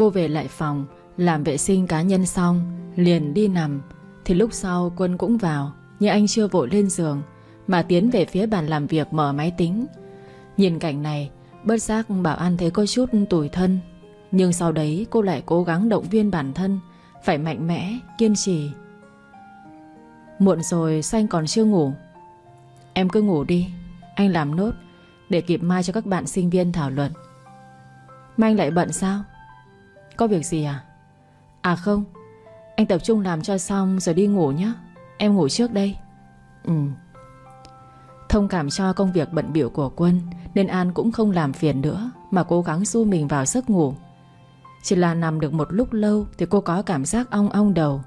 Cô về lại phòng Làm vệ sinh cá nhân xong Liền đi nằm. Thì lúc sau Quân cũng vào Nhưng anh chưa vội lên giường Mà tiến về phía bàn làm việc mở máy tính. Nhìn cảnh này Bớt giác bảo An thấy có chút tủi thân. Nhưng sau đấy cô lại cố gắng động viên bản thân Phải mạnh mẽ, kiên trì. Muộn rồi sao anh còn chưa ngủ? Em cứ ngủ đi Anh làm nốt Để kịp mai cho các bạn sinh viên thảo luận. Mai anh lại bận sao? Có việc gì à? À không Anh tập trung làm cho xong rồi đi ngủ nhé. Em ngủ trước đây. Ừ. Thông cảm cho công việc bận biểu của Quân Nên An cũng không làm phiền nữa Mà cố gắng du mình vào giấc ngủ. Chỉ là nằm được một lúc lâu Thì cô có cảm giác ong ong đầu.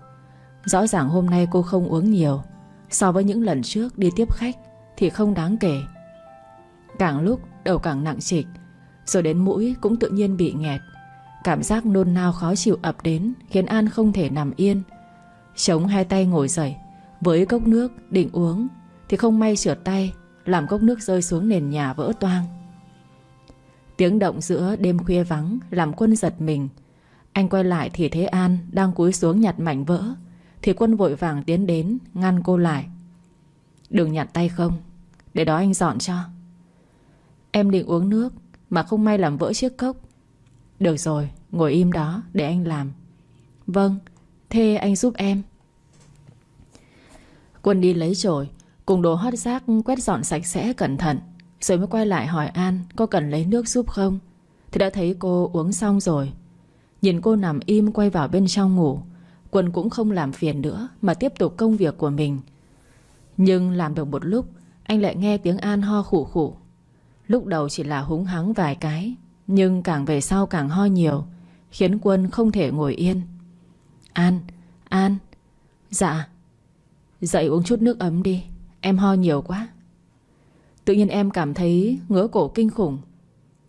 Rõ ràng hôm nay cô không uống nhiều. So với những lần trước đi tiếp khách Thì không đáng kể. Càng lúc đầu càng nặng trịch Rồi đến mũi cũng tự nhiên bị nghẹt Cảm giác nôn nao khó chịu ập đến, Khiến An không thể nằm yên. Chống hai tay ngồi dậy, Với cốc nước định uống, Thì không may trượt tay, Làm cốc nước rơi xuống nền nhà vỡ toang. Tiếng động giữa đêm khuya vắng Làm quân giật mình. Anh quay lại thì thấy An Đang cúi xuống nhặt mảnh vỡ, Thì quân vội vàng tiến đến, Ngăn cô lại. Đừng nhặt tay không, Để đó anh dọn cho. Em định uống nước Mà không may làm vỡ chiếc cốc được rồi, ngồi im đó, để anh làm. Vâng Thế anh giúp em. Quân đi lấy chổi, Cùng đồ hót rác quét dọn sạch sẽ cẩn thận, Rồi mới quay lại hỏi An Có cần lấy nước giúp không. Thì đã thấy cô uống xong rồi. Nhìn cô nằm im quay vào bên trong ngủ, Quân cũng không làm phiền nữa Mà tiếp tục công việc của mình. Nhưng làm được một lúc, Anh lại nghe tiếng An ho khủ khủ Lúc đầu chỉ là húng hắng vài cái nhưng càng về sau càng ho nhiều Khiến Quân không thể ngồi yên. An, An. Dạ. Dậy uống chút nước ấm đi Em ho nhiều quá. Tự nhiên em cảm thấy ngứa cổ kinh khủng.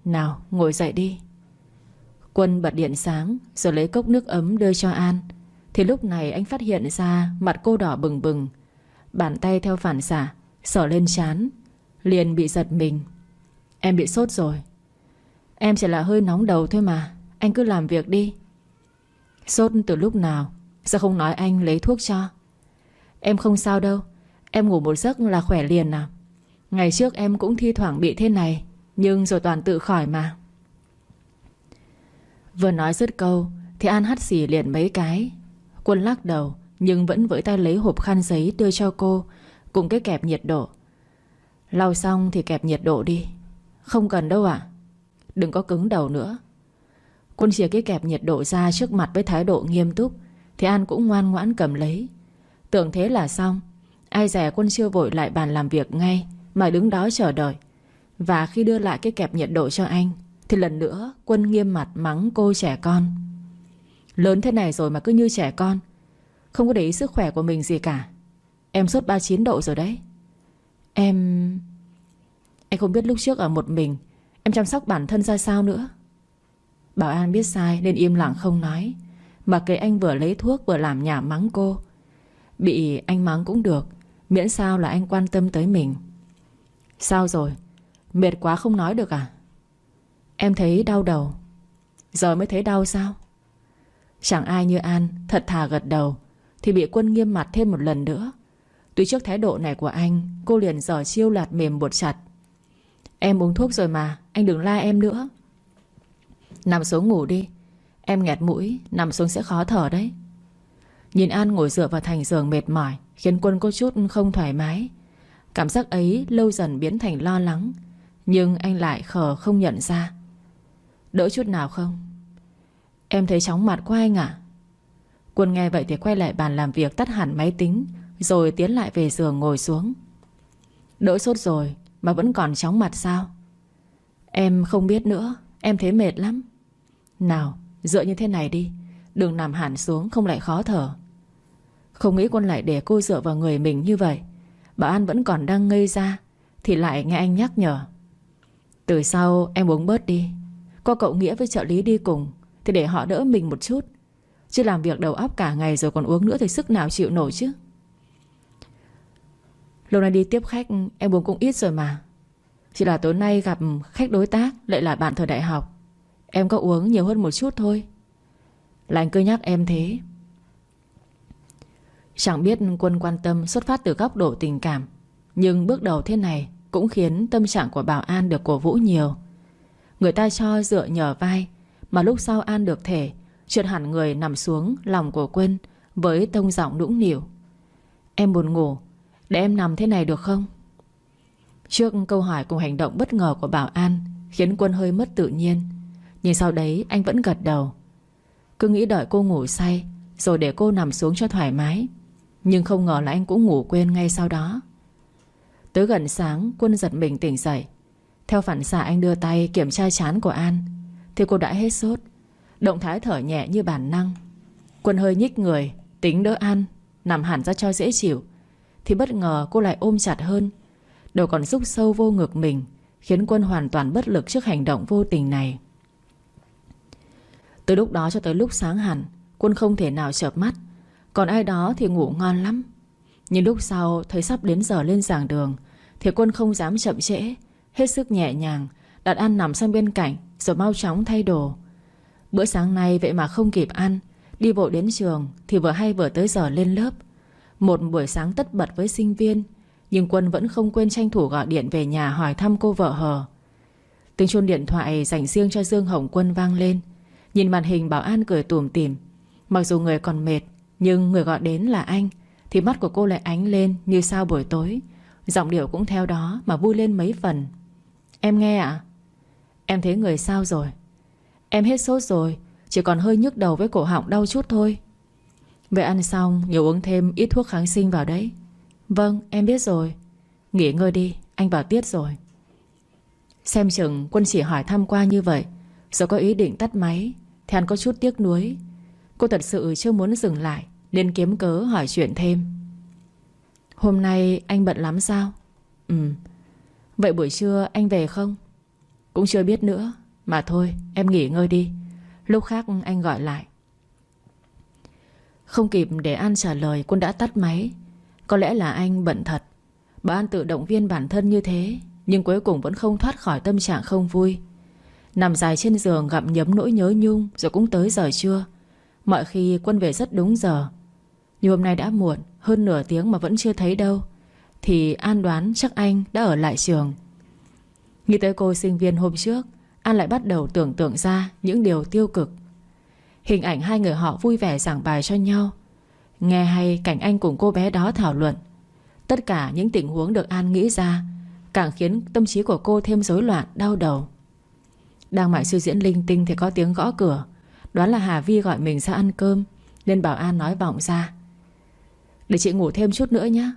Nào ngồi dậy đi. Quân bật điện sáng Rồi lấy cốc nước ấm đưa cho An. Thì lúc này anh phát hiện ra Mặt cô đỏ bừng bừng. Bàn tay theo phản xả Sờ lên chán Liền bị giật mình. Em bị sốt rồi. Em chỉ là hơi nóng đầu thôi mà. Anh cứ làm việc đi. Sốt từ lúc nào, Sao không nói anh lấy thuốc cho? Em không sao đâu. Em ngủ một giấc là khỏe liền à. Ngày trước em cũng thi thoảng bị thế này, Nhưng rồi toàn tự khỏi mà. Vừa nói dứt câu, Thì An hắt xỉ liền mấy cái. Quân lắc đầu, Nhưng vẫn với tay lấy hộp khăn giấy đưa cho cô, Cùng cái kẹp nhiệt độ. Lau xong thì kẹp nhiệt độ đi. Không cần đâu ạ. Đừng có cứng đầu nữa. Quân chia cái kẹp nhiệt độ ra trước mặt với thái độ nghiêm túc, Thì An cũng ngoan ngoãn cầm lấy. Tưởng thế là xong, Ai dè quân chưa vội lại bàn làm việc ngay, Mà đứng đó chờ đợi. Và khi đưa lại cái kẹp nhiệt độ cho anh, Thì lần nữa quân nghiêm mặt mắng cô trẻ con. Lớn thế này rồi mà cứ như trẻ con, Không có để ý sức khỏe của mình gì cả. Em sốt 39 độ rồi đấy. Em... Anh không biết lúc trước ở một mình Em chăm sóc bản thân ra sao nữa? Bảo An biết sai nên im lặng không nói, Mà kệ anh vừa lấy thuốc vừa làm nhà mắng cô. Bị anh mắng cũng được, Miễn sao là anh quan tâm tới mình. Sao rồi? Mệt quá không nói được à? Em thấy đau đầu. Giờ mới thấy đau sao? Chẳng ai như An, Thật thà gật đầu, Thì bị quân nghiêm mặt thêm một lần nữa. Tuy trước thái độ này của anh, Cô liền dở chiêu lạt mềm buộc chặt. Em uống thuốc rồi mà, Anh đừng la em nữa. Nằm xuống ngủ đi. Em nghẹt mũi, Nằm xuống sẽ khó thở đấy. Nhìn An ngồi dựa vào thành giường mệt mỏi, Khiến quân có chút không thoải mái. Cảm giác ấy lâu dần biến thành lo lắng, Nhưng anh lại khờ không nhận ra. Đỡ chút nào không? Em thấy chóng mặt của anh à Quân nghe vậy thì quay lại bàn làm việc Tắt hẳn máy tính, Rồi tiến lại về giường ngồi xuống. Đỡ sốt rồi mà vẫn còn chóng mặt sao? Em không biết nữa, Em thấy mệt lắm. Nào, dựa như thế này đi Đừng nằm hẳn xuống không lại khó thở. Không nghĩ quân lại để cô dựa vào người mình như vậy. Bảo An vẫn còn đang ngây ra, Thì lại nghe anh nhắc nhở. Từ sau em uống bớt đi. Có cậu Nghĩa với trợ lý đi cùng, Thì để họ đỡ mình một chút. Chứ làm việc đầu óc cả ngày rồi còn uống nữa Thì sức nào chịu nổi chứ? Lâu nay đi tiếp khách, Em uống cũng ít rồi mà. Chỉ là tối nay gặp khách đối tác, Lại là bạn thời đại học. Em có uống nhiều hơn một chút thôi. Là anh cứ nhắc em thế. Chẳng biết Quân quan tâm xuất phát từ góc độ tình cảm, Nhưng bước đầu thế này Cũng khiến tâm trạng của Bảo An được cổ vũ nhiều. Người ta cho dựa nhờ vai, Mà lúc sau An được thể Trượt hẳn người nằm xuống lòng của Quân Với tông giọng nũng nỉu Em buồn ngủ để em nằm thế này được không? Trước câu hỏi cùng hành động bất ngờ của Bảo An, Khiến Quân hơi mất tự nhiên. Nhưng sau đấy, anh vẫn gật đầu. Cứ nghĩ đợi cô ngủ say, Rồi để cô nằm xuống cho thoải mái. Nhưng không ngờ là anh cũng ngủ quên ngay sau đó. Tới gần sáng, Quân giật mình tỉnh dậy. Theo phản xạ anh đưa tay kiểm tra chán của An, Thì cô đã hết sốt. Động thái thở nhẹ như bản năng. Quân hơi nhích người, Tính đỡ An, Nằm hẳn ra cho dễ chịu. Thì bất ngờ cô lại ôm chặt hơn. Đầu còn rúc sâu vô ngực mình, Khiến Quân hoàn toàn bất lực trước hành động vô tình này. Từ lúc đó cho tới lúc sáng hẳn, Quân không thể nào chợp mắt. Còn ai đó thì ngủ ngon lắm. Nhưng lúc sau, thấy sắp đến giờ lên giảng đường, Thì Quân không dám chậm trễ, Hết sức nhẹ nhàng, Đặt ăn nằm sang bên cạnh, Rồi mau chóng thay đồ. Bữa sáng nay vậy mà không kịp ăn, Đi bộ đến trường Thì vừa hay vừa tới giờ lên lớp. Một buổi sáng tất bật với sinh viên, Nhưng Quân vẫn không quên tranh thủ gọi điện về nhà hỏi thăm cô vợ hờ. Tiếng chuông điện thoại dành riêng cho Dương Hồng Quân vang lên. Nhìn màn hình bảo an cười tủm tỉm. Mặc dù người còn mệt, Nhưng người gọi đến là anh, Thì mắt của cô lại ánh lên như sao buổi tối. Giọng điệu cũng theo đó mà vui lên mấy phần. Em nghe ạ. Em thấy người sao rồi? Em hết sốt rồi, Chỉ còn hơi nhức đầu với cổ họng đau chút thôi. Vậy ăn xong nhớ uống thêm ít thuốc kháng sinh vào đấy. Vâng em biết rồi. Nghỉ ngơi đi, anh vào tiết rồi. Xem chừng quân chỉ hỏi thăm qua như vậy, Rồi có ý định tắt máy, Thì anh có chút tiếc nuối. Cô thật sự chưa muốn dừng lại, Nên kiếm cớ hỏi chuyện thêm. Hôm nay anh bận lắm sao? Ừ Vậy buổi trưa anh về không? Cũng chưa biết nữa, Mà thôi, em nghỉ ngơi đi. Lúc khác anh gọi lại. Không kịp để An trả lời, Quân đã tắt máy. Có lẽ là anh bận thật. Bà An tự động viên bản thân như thế, Nhưng cuối cùng vẫn không thoát khỏi tâm trạng không vui. Nằm dài trên giường gặm nhấm nỗi nhớ nhung, Rồi cũng tới giờ trưa. Mọi khi Quân về rất đúng giờ. Nhưng hôm nay đã muộn, Hơn nửa tiếng mà vẫn chưa thấy đâu, Thì An đoán chắc anh đã ở lại trường. Nghĩ tới cô sinh viên hôm trước, An lại bắt đầu tưởng tượng ra Những điều tiêu cực. Hình ảnh hai người họ vui vẻ giảng bài cho nhau. Nghe hay cảnh anh cùng cô bé đó thảo luận. Tất cả những tình huống được An nghĩ ra Càng khiến tâm trí của cô thêm rối loạn, đau đầu. Đang mãi suy diễn linh tinh thì có tiếng gõ cửa. Đoán là Hà Vi gọi mình ra ăn cơm Nên bảo An nói vọng ra. Để chị ngủ thêm chút nữa nhé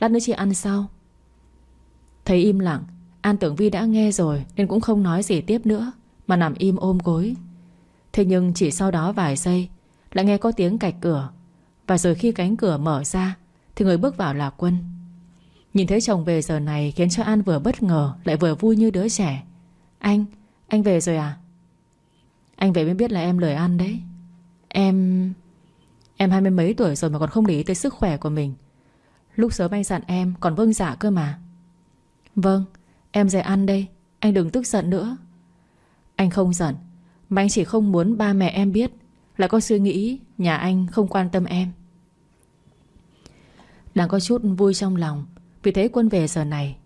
Lát nữa chị ăn sau. Thấy im lặng An tưởng Vi đã nghe rồi Nên cũng không nói gì tiếp nữa Mà nằm im ôm gối. Thế nhưng chỉ sau đó vài giây Lại nghe có tiếng cạch cửa. Và rồi khi cánh cửa mở ra Thì người bước vào là Quân. Nhìn thấy chồng về giờ này Khiến cho An vừa bất ngờ Lại vừa vui như đứa trẻ. Anh, anh về rồi à? Anh về mới biết là em lời ăn đấy. Em... Em hai mươi mấy tuổi rồi mà còn không để ý tới sức khỏe của mình. Lúc sớm anh dặn em Còn vâng dạ cơ mà. Vâng Em dậy ăn đây. Anh đừng tức giận nữa. Anh không giận mà anh chỉ không muốn ba mẹ em biết Lại có suy nghĩ Nhà anh không quan tâm em. Đang có chút vui trong lòng, Vì thấy quân về giờ này.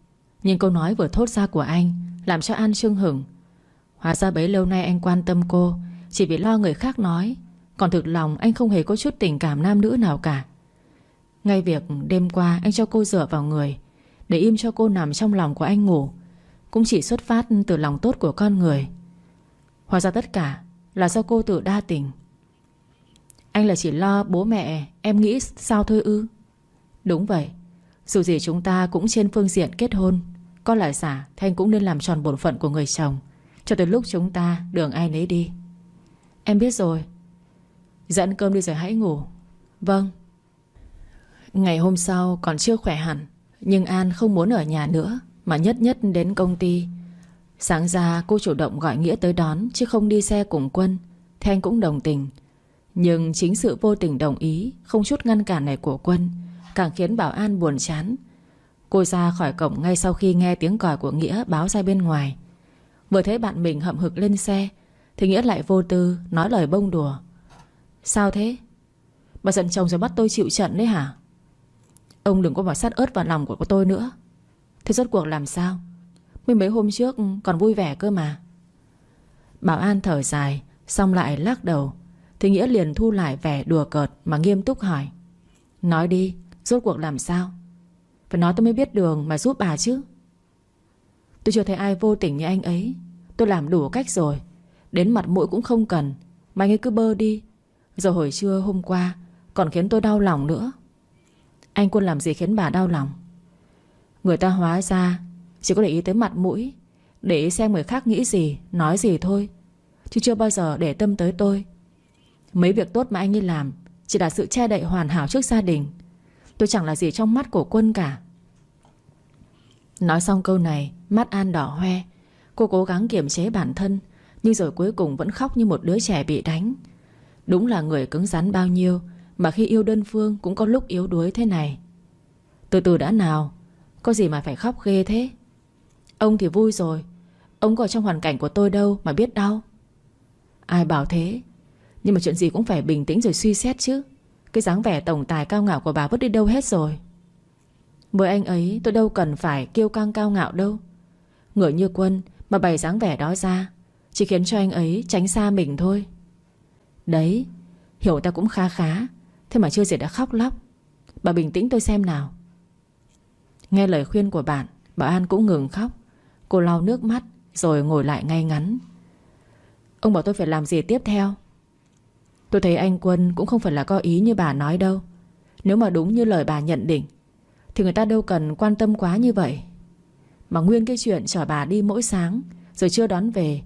Nhưng câu nói vừa thốt ra của anh Làm cho An trưng hửng. Hóa ra bấy lâu nay anh quan tâm cô, Chỉ vì lo người khác nói. Còn thực lòng anh không hề có chút tình cảm nam nữ nào cả. Ngay việc đêm qua anh cho cô dựa vào người, Để im cho cô nằm trong lòng của anh ngủ, Cũng chỉ xuất phát từ lòng tốt của con người. Hóa ra tất cả Là do cô tự đa tình. Anh là chỉ lo bố mẹ, Em nghĩ sao thôi ư? Đúng vậy, Dù gì chúng ta cũng trên phương diện kết hôn, Có lại giả Thanh cũng nên làm tròn bổn phận của người chồng, Cho tới lúc chúng ta đường ai nấy đi. Em biết rồi. Dẫn cơm đi rồi hãy ngủ. Vâng. Ngày hôm sau còn chưa khỏe hẳn, Nhưng An không muốn ở nhà nữa, Mà nhất nhất đến công ty. Sáng ra, cô chủ động gọi Nghĩa tới đón, Chứ không đi xe cùng quân. Thì anh cũng đồng tình. Nhưng chính sự vô tình đồng ý, Không chút ngăn cản này của quân, Càng khiến Bảo An buồn chán. Cô ra khỏi cổng ngay sau khi nghe tiếng còi của Nghĩa báo ra bên ngoài. Vừa thấy bạn mình hậm hực lên xe, Thì Nghĩa lại vô tư, nói lời bông đùa. Sao thế? Bà giận chồng rồi bắt tôi chịu trận đấy hả? Ông đừng có bỏ sát ớt vào lòng của tôi nữa. Thế rốt cuộc làm sao? Mấy mấy hôm trước còn vui vẻ cơ mà. Bảo An thở dài Xong lại lắc đầu. Thì Nghĩa liền thu lại vẻ đùa cợt Mà nghiêm túc hỏi. Nói đi, rốt cuộc làm sao? Phải nói tôi mới biết đường mà giúp bà chứ. Tôi chưa thấy ai vô tình như anh ấy. Tôi làm đủ cách rồi. Đến mặt mũi cũng không cần. Mà anh ấy cứ bơ đi. Rồi hồi trưa hôm qua Còn khiến tôi đau lòng nữa. Anh Quân làm gì khiến bà đau lòng? Người ta hóa ra chỉ có để ý tới mặt mũi, Để ý xem người khác nghĩ gì, Nói gì thôi. Chứ chưa bao giờ để tâm tới tôi. Mấy việc tốt mà anh ấy làm, Chỉ là sự che đậy hoàn hảo trước gia đình. Tôi chẳng là gì trong mắt của quân cả. Nói xong câu này, Mắt An đỏ hoe. Cô cố gắng kiềm chế bản thân, Nhưng rồi cuối cùng vẫn khóc như một đứa trẻ bị đánh. Đúng là người cứng rắn bao nhiêu, Mà khi yêu đơn phương Cũng có lúc yếu đuối thế này. Từ từ đã nào, Có gì mà phải khóc ghê thế? Ông thì vui rồi. Ông có trong hoàn cảnh của tôi đâu mà biết đau. Ai bảo thế? Nhưng mà chuyện gì cũng phải bình tĩnh rồi suy xét chứ. Cái dáng vẻ tổng tài cao ngạo của bà vứt đi đâu hết rồi. Với anh ấy, tôi đâu cần phải kiêu căng cao ngạo đâu. Ngựa như quân Mà bày dáng vẻ đó ra, Chỉ khiến cho anh ấy tránh xa mình thôi. Đấy, Hiểu ta cũng khá khá, Thế mà chưa gì đã khóc lóc. Bà bình tĩnh tôi xem nào. Nghe lời khuyên của bạn, Bà An cũng ngừng khóc. Cô lau nước mắt Rồi ngồi lại ngay ngắn. Ông bảo tôi phải làm gì tiếp theo? Tôi thấy anh Quân cũng không phải là có ý như bà nói đâu. Nếu mà đúng như lời bà nhận định Thì người ta đâu cần quan tâm quá như vậy. Mà nguyên cái chuyện chở bà đi mỗi sáng Rồi chưa đón về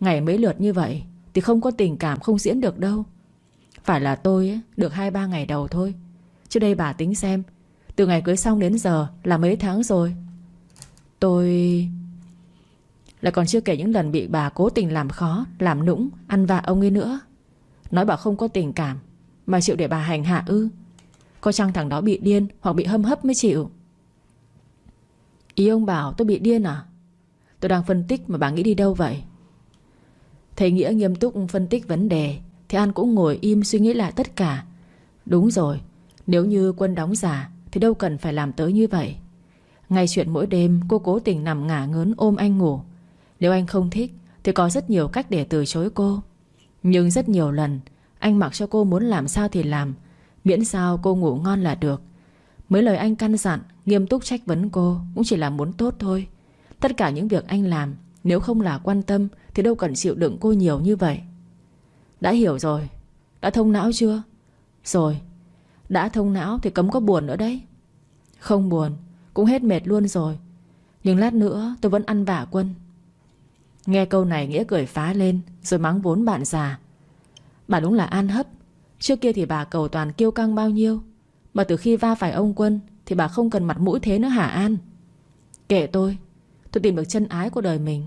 Ngày mấy lượt như vậy Thì không có tình cảm không diễn được đâu. Phải là tôi ấy, được 2-3 ngày đầu thôi. Trước đây bà tính xem Từ ngày cưới xong đến giờ là mấy tháng rồi. Tôi... Lại còn chưa kể những lần bị bà cố tình làm khó Làm nũng, ăn vạ ông ấy nữa. Nói bảo không có tình cảm Mà chịu để bà hành hạ ư. Có chăng thằng đó bị điên hoặc bị hâm hấp mới chịu? Ý ông bảo tôi bị điên à? Tôi đang phân tích mà bà nghĩ đi đâu vậy? Thầy Nghĩa nghiêm túc phân tích vấn đề Thì An cũng ngồi im suy nghĩ lại tất cả. Đúng rồi Nếu như quân đóng giả Thì đâu cần phải làm tới như vậy. Ngay chuyện mỗi đêm cô cố tình nằm ngả ngớn ôm anh ngủ nếu anh không thích, Thì có rất nhiều cách để từ chối cô. Nhưng rất nhiều lần, Anh mặc cho cô muốn làm sao thì làm, Miễn sao cô ngủ ngon là được. Mấy lời anh căn dặn, Nghiêm túc trách vấn cô Cũng chỉ là muốn tốt thôi. Tất cả những việc anh làm, Nếu không là quan tâm, Thì đâu cần chịu đựng cô nhiều như vậy. Đã hiểu rồi. Đã thông não chưa? Rồi. Đã thông não thì cấm có buồn nữa đấy. Không buồn, Cũng hết mệt luôn rồi. Nhưng lát nữa tôi vẫn ăn vả quân. Nghe câu này Nghĩa cười phá lên, Rồi mắng vốn bạn già. Bà đúng là an hấp. Trước kia thì bà cầu toàn kiêu căng bao nhiêu. Mà từ khi va phải ông quân Thì bà không cần mặt mũi thế nữa hả An? Kệ tôi Tôi tìm được chân ái của đời mình.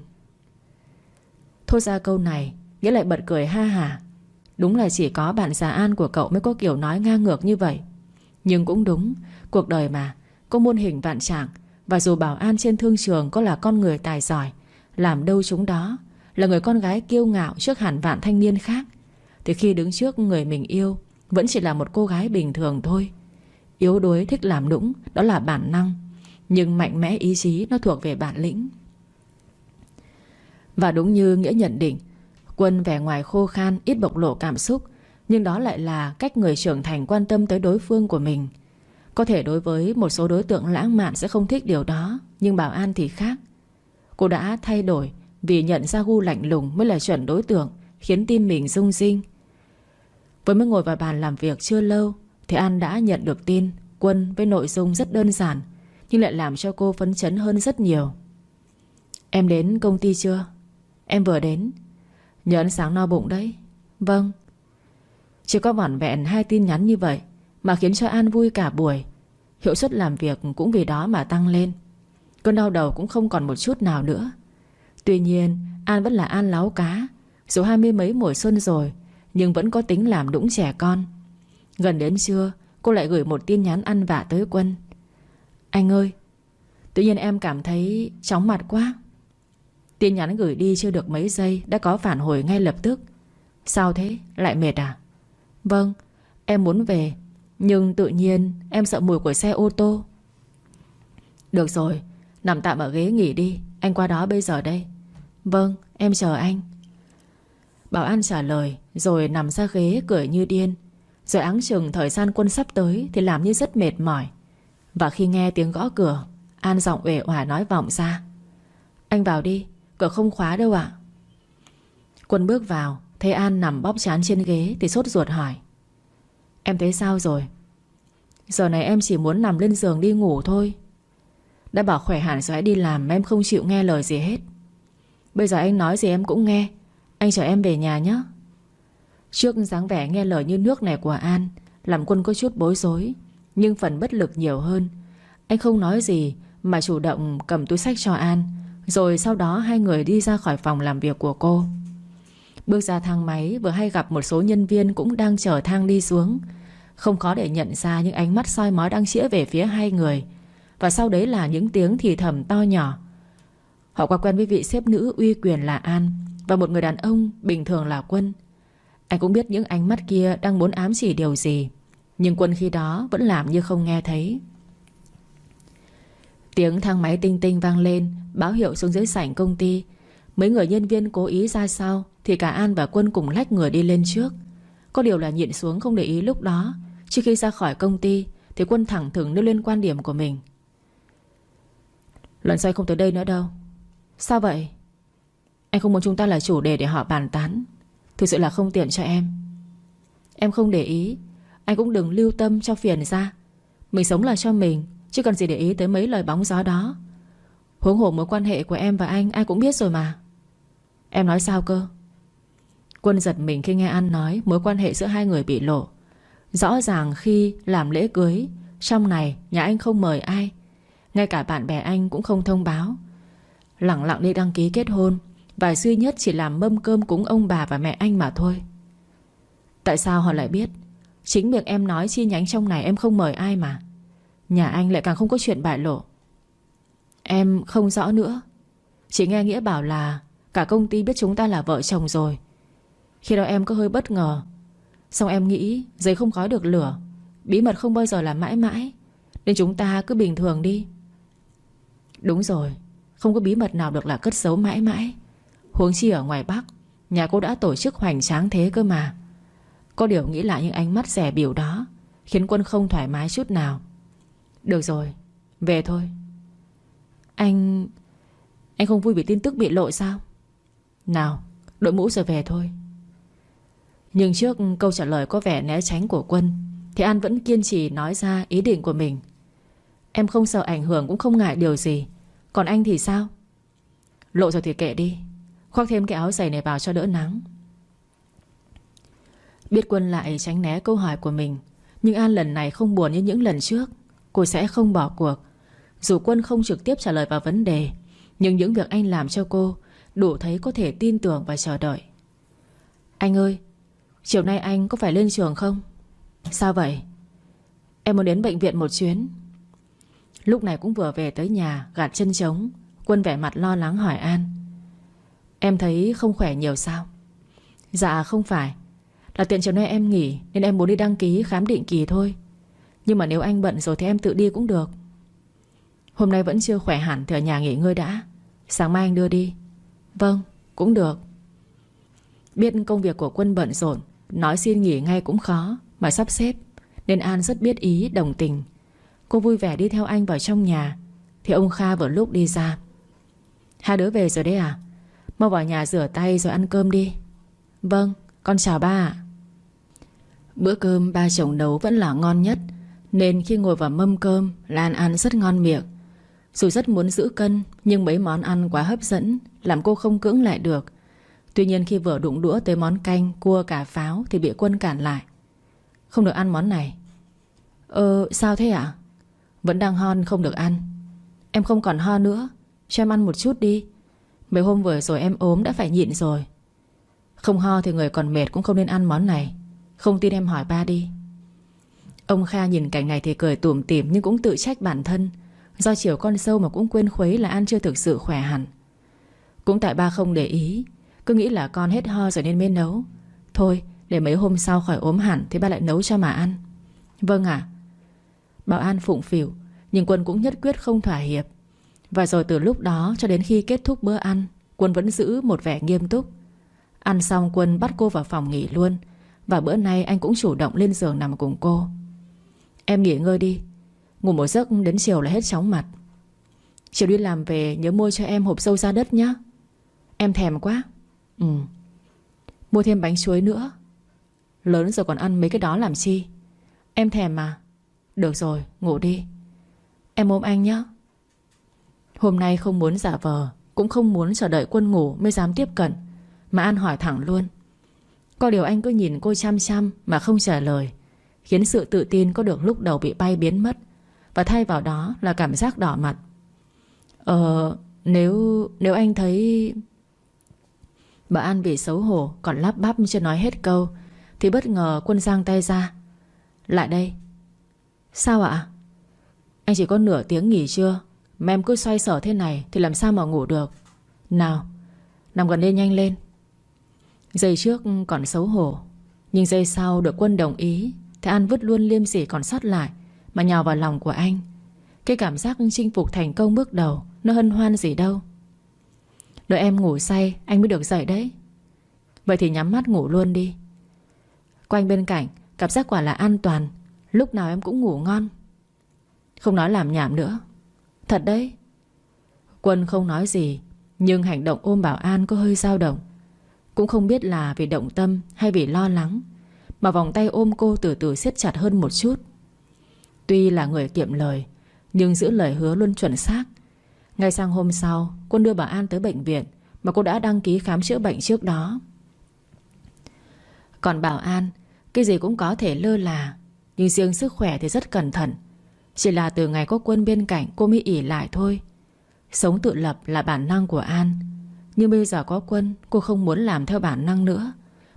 Thốt ra câu này, Nghĩa lại bật cười ha hả. Đúng là chỉ có bạn già An của cậu Mới có kiểu nói ngang ngược như vậy. Nhưng cũng đúng, Cuộc đời mà, Có muôn hình vạn trạng, Và dù bảo An trên thương trường Có là con người tài giỏi làm đâu chúng đó? Là người con gái kiêu ngạo trước hẳn vạn thanh niên khác. Thì khi đứng trước người mình yêu, Vẫn chỉ là một cô gái bình thường thôi. Yếu đuối thích làm đũng Đó là bản năng. Nhưng mạnh mẽ ý chí nó thuộc về bản lĩnh. Và đúng như Nghĩa nhận định, Quân vẻ ngoài khô khan, Ít bộc lộ cảm xúc, Nhưng đó lại là cách người trưởng thành quan tâm tới đối phương của mình. Có thể đối với một số đối tượng lãng mạn Sẽ không thích điều đó, Nhưng Bảo An thì khác. Cô đã thay đổi Vì nhận ra gu lạnh lùng mới là chuẩn đối tượng, Khiến tim mình rung rinh. Vừa mới ngồi vào bàn làm việc chưa lâu, Thì An đã nhận được tin Quân với nội dung rất đơn giản, Nhưng lại làm cho cô phấn chấn hơn rất nhiều. Em đến công ty chưa? Em vừa đến. Nhớ ăn sáng no bụng đấy. Vâng. Chỉ có vỏn vẹn hai tin nhắn như vậy Mà khiến cho An vui cả buổi. Hiệu suất làm việc cũng vì đó mà tăng lên. Cơn đau đầu cũng không còn một chút nào nữa. Tuy nhiên, An vẫn là An láo cá. Dù hai mươi mấy mùa xuân rồi, Nhưng vẫn có tính làm đũng trẻ con. Gần đến trưa, Cô lại gửi một tin nhắn ăn vạ tới Quân. Anh ơi, Tự nhiên em cảm thấy chóng mặt quá. Tin nhắn gửi đi chưa được mấy giây Đã có phản hồi ngay lập tức. Sao thế? Lại mệt à? Vâng Em muốn về, Nhưng tự nhiên em sợ mùi của xe ô tô. Được rồi Nằm tạm ở ghế nghỉ đi, Anh qua đó bây giờ đây. Vâng em chờ anh. Bảo An trả lời, Rồi nằm ra ghế cười như điên. Rồi áng chừng thời gian quân sắp tới Thì làm như rất mệt mỏi. Và khi nghe tiếng gõ cửa, An giọng uể oải nói vọng ra. Anh vào đi, Cửa không khóa đâu ạ. Quân bước vào, Thấy An nằm bóp chán trên ghế Thì sốt ruột hỏi. Em thấy sao rồi? Giờ này em chỉ muốn nằm lên giường đi ngủ thôi. Đã bảo khỏe hẳn rồi hãy đi làm Mà em không chịu nghe lời gì hết. Bây giờ anh nói gì em cũng nghe. Anh chở em về nhà nhé. Trước dáng vẻ nghe lời như nước này của An, Làm quân có chút bối rối, Nhưng phần bất lực nhiều hơn. Anh không nói gì, Mà chủ động cầm túi sách cho An, Rồi sau đó hai người đi ra khỏi phòng làm việc của cô. Bước ra thang máy, Vừa hay gặp một số nhân viên Cũng đang chở thang đi xuống. Không khó để nhận ra những ánh mắt soi mói đang chĩa về phía hai người. Và sau đấy là những tiếng thì thầm to nhỏ. Họ qua quen với vị xếp nữ uy quyền là An Và một người đàn ông bình thường là Quân. Anh cũng biết những ánh mắt kia đang muốn ám chỉ điều gì, Nhưng Quân khi đó vẫn làm như không nghe thấy. Tiếng thang máy tinh tinh vang lên, Báo hiệu xuống dưới sảnh công ty. Mấy người nhân viên cố ý ra sau Thì cả An và Quân cùng lách người đi lên trước. Có điều là nhịn xuống không để ý lúc đó, Trước khi ra khỏi công ty Thì Quân thẳng thừng nêu lên quan điểm của mình. Lần sau không tới đây nữa đâu. Sao vậy? Anh không muốn chúng ta là chủ đề để họ bàn tán. Thực sự là không tiện cho em. Em không để ý. Anh cũng đừng lưu tâm cho phiền ra. Mình sống là cho mình, Chứ cần gì để ý tới mấy lời bóng gió đó. Huống hồ mối quan hệ của em và anh, Ai cũng biết rồi mà. Em nói sao cơ? Quân giật mình khi nghe An nói Mối quan hệ giữa hai người bị lộ. Rõ ràng khi làm lễ cưới, Trong này nhà anh không mời ai. Ngay cả bạn bè anh cũng không thông báo. Lặng lặng đi đăng ký kết hôn, Và duy nhất chỉ làm mâm cơm cúng ông bà và mẹ anh mà thôi. Tại sao họ lại biết? Chính miệng em nói chi nhánh trong này em không mời ai mà. Nhà anh lại càng không có chuyện bại lộ. Em không rõ nữa. Chỉ nghe Nghĩa bảo là Cả công ty biết chúng ta là vợ chồng rồi. Khi đó em có hơi bất ngờ. Xong em nghĩ giấy không gói được lửa. Bí mật không bao giờ là mãi mãi. Nên chúng ta cứ bình thường đi. Đúng rồi, Không có bí mật nào được là cất giấu mãi mãi. Huống chi ở ngoài Bắc, Nhà cô đã tổ chức hoành tráng thế cơ mà. Có điều nghĩ lại những ánh mắt rẻ biểu đó, Khiến quân không thoải mái chút nào. Được rồi, Về thôi. Anh Anh không vui vì tin tức bị lộ sao? Nào, đội mũ rồi về thôi. Nhưng trước câu trả lời có vẻ né tránh của Quân, Thì An vẫn kiên trì nói ra ý định của mình. Em không sợ ảnh hưởng cũng không ngại điều gì. Còn anh thì sao? Lộ rồi thì kệ đi. Khoác thêm cái áo giày này vào cho đỡ nắng. Biết Quân lại tránh né câu hỏi của mình, Nhưng An lần này không buồn như những lần trước. Cô sẽ không bỏ cuộc. Dù Quân không trực tiếp trả lời vào vấn đề, Nhưng những việc anh làm cho cô Đủ thấy có thể tin tưởng và chờ đợi. Anh ơi, Chiều nay anh có phải lên trường không? Sao vậy? Em muốn đến bệnh viện một chuyến. Lúc này cũng vừa về tới nhà, Gạt chân trống. Quân vẻ mặt lo lắng hỏi An. Em thấy không khỏe nhiều sao? Dạ không phải. Là tiện chiều nay em nghỉ, Nên em muốn đi đăng ký khám định kỳ thôi. Nhưng mà nếu anh bận rồi thì em tự đi cũng được. Hôm nay vẫn chưa khỏe hẳn Thì ở nhà nghỉ ngơi đã. Sáng mai anh đưa đi. Vâng cũng được. Biết công việc của quân bận rộn, Nói xin nghỉ ngay cũng khó, Mà sắp xếp. Nên An rất biết ý, đồng tình. Cô vui vẻ đi theo anh vào trong nhà. Thì ông Kha vừa lúc đi ra. Hai đứa về rồi đấy à? Mau vào nhà rửa tay rồi ăn cơm đi. Vâng con chào ba ạ. Bữa cơm ba chồng nấu vẫn là ngon nhất, Nên khi ngồi vào mâm cơm, Lan ăn rất ngon miệng. Dù rất muốn giữ cân, Nhưng mấy món ăn quá hấp dẫn, Làm cô không cưỡng lại được. Tuy nhiên khi vừa đụng đũa tới món canh, Cua cả pháo thì bị quân cản lại. Không được ăn món này. Ờ sao thế ạ? Vẫn đang hon không được ăn. Em không còn ho nữa. Cho em ăn một chút đi. Mấy hôm vừa rồi em ốm đã phải nhịn rồi. Không ho thì người còn mệt cũng không nên ăn món này. Không tin em hỏi ba đi. Ông Kha nhìn cảnh này thì cười tủm tỉm Nhưng cũng tự trách bản thân. Do chiều con sâu mà cũng quên khuấy là ăn chưa thực sự khỏe hẳn. Cũng tại ba không để ý, Cứ nghĩ là con hết ho rồi nên mới nấu. Thôi, Để mấy hôm sau khỏi ốm hẳn Thì ba lại nấu cho mà ăn. Vâng ạ. Bảo An phụng phỉu, Nhưng Quân cũng nhất quyết không thỏa hiệp. Và rồi từ lúc đó cho đến khi kết thúc bữa ăn, Quân vẫn giữ một vẻ nghiêm túc. Ăn xong Quân bắt cô vào phòng nghỉ luôn, Và bữa nay anh cũng chủ động lên giường nằm cùng cô. Em nghỉ ngơi đi, Ngủ một giấc đến chiều là hết chóng mặt. Chiều đi làm về, nhớ mua cho em hộp sâu ra đất nhé Em thèm quá. Ừ. Mua thêm bánh chuối nữa. Lớn rồi còn ăn mấy cái đó làm chi? Em thèm mà. Được rồi, ngủ đi. Em ôm anh nhé. Hôm nay không muốn giả vờ, Cũng không muốn chờ đợi quân ngủ mới dám tiếp cận, Mà An hỏi thẳng luôn. Có điều anh cứ nhìn cô chăm chăm Mà không trả lời, Khiến sự tự tin có được lúc đầu bị bay biến mất, Và thay vào đó là cảm giác đỏ mặt. Ờ Nếu nếu anh thấy Bà An bị xấu hổ, Còn lắp bắp chưa nói hết câu, Thì bất ngờ quân giang tay ra. Lại đây Sao ạ? Anh chỉ có nửa tiếng nghỉ chưa? Mà em cứ xoay sở thế này Thì làm sao mà ngủ được? Nào, Nằm gần đây nhanh lên. Giây trước còn xấu hổ, Nhưng giây sau được quân đồng ý Thì An vứt luôn liêm sỉ còn sót lại Mà nhào vào lòng của anh. Cái cảm giác chinh phục thành công bước đầu Nó hân hoan gì đâu. Đợi em ngủ say, Anh mới được dậy đấy. Vậy thì nhắm mắt ngủ luôn đi. Quanh bên cạnh, Cảm giác quả là an toàn Lúc nào em cũng ngủ ngon. Không nói làm nhảm nữa. Thật đấy. Quân không nói gì, Nhưng hành động ôm Bảo An có hơi dao động. Cũng không biết là vì động tâm Hay vì lo lắng, Mà vòng tay ôm cô từ từ siết chặt hơn một chút. Tuy là người kiệm lời, Nhưng giữ lời hứa luôn chuẩn xác. Ngay sang hôm sau Quân đưa bà An tới bệnh viện Mà cô đã đăng ký khám chữa bệnh trước đó. Còn bảo An, Cái gì cũng có thể lơ là nhưng riêng sức khỏe thì rất cẩn thận. Chỉ là từ ngày có quân bên cạnh, Cô mới ỉ lại thôi. Sống tự lập là bản năng của An. Nhưng bây giờ có quân, Cô không muốn làm theo bản năng nữa,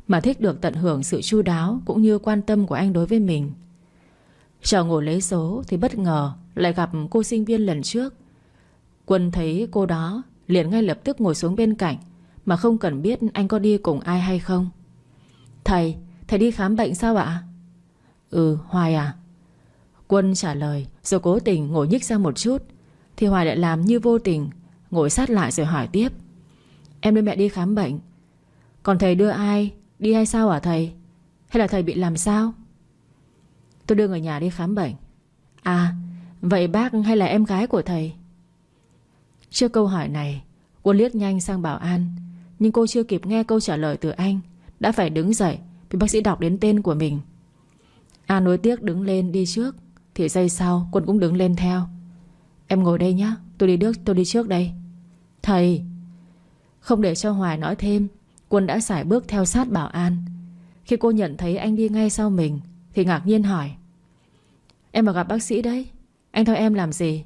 Mà thích được tận hưởng sự chu đáo Cũng như quan tâm của anh đối với mình. Chờ ngồi lấy số Thì bất ngờ lại gặp cô sinh viên lần trước. Quân thấy cô đó, liền ngay lập tức ngồi xuống bên cạnh, Mà không cần biết anh có đi cùng ai hay không. Thầy Thầy đi khám bệnh sao ạ? Ừ Hoài à? Quân trả lời Rồi cố tình ngồi nhích ra một chút. Thì Hoài lại làm như vô tình, Ngồi sát lại rồi hỏi tiếp. Em đưa mẹ đi khám bệnh. Còn thầy đưa ai? Đi hay sao hả thầy? Hay là thầy bị làm sao? Tôi đưa người nhà đi khám bệnh. À Vậy bác hay là em gái của thầy? Trước câu hỏi này, Quân liếc nhanh sang bảo An, Nhưng cô chưa kịp nghe câu trả lời từ anh, Đã phải đứng dậy Vì bác sĩ đọc đến tên của mình. An nối tiếc đứng lên đi trước. Thì giây sau Quân cũng đứng lên theo. Em ngồi đây nhé Tôi đi trước, tôi đi trước đây. Thầy! Không để cho Hoài nói thêm Quân đã xài bước theo sát bảo An. Khi cô nhận thấy anh đi ngay sau mình Thì ngạc nhiên hỏi. Em mà gặp bác sĩ đấy Anh theo em làm gì?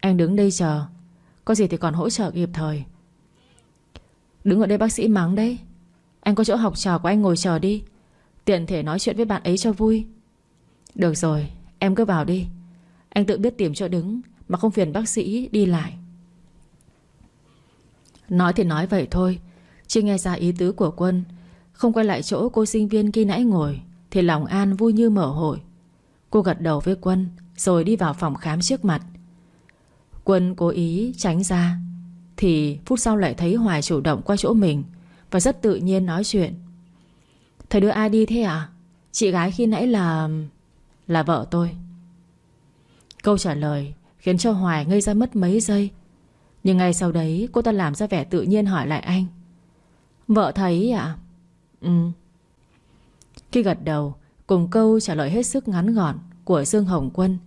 Anh đứng đây chờ có gì thì còn hỗ trợ kịp thời. Đứng ở đây bác sĩ mắng đấy Anh có chỗ học trò của anh ngồi chờ đi. Tiện thể nói chuyện với bạn ấy cho vui. Được rồi, Em cứ vào đi. Anh tự biết tìm chỗ đứng Mà không phiền bác sĩ đi lại. Nói thì nói vậy thôi Chưa nghe ra ý tứ của quân. Không quay lại chỗ cô sinh viên khi nãy ngồi, Thì lòng An vui như mở hội. Cô gật đầu với quân, Rồi đi vào phòng khám trước mặt. Quân cố ý tránh ra, Thì phút sau lại thấy Hoài chủ động qua chỗ mình Và rất tự nhiên nói chuyện. Thầy đưa ai đi thế à Chị gái khi nãy là Là vợ tôi. Câu trả lời Khiến cho Hoài ngây ra mất mấy giây. Nhưng ngay sau đấy, cô ta làm ra vẻ tự nhiên hỏi lại anh. Vợ thấy à Ừ. Khi gật đầu, Cùng câu trả lời hết sức ngắn gọn Của Dương Hồng Quân,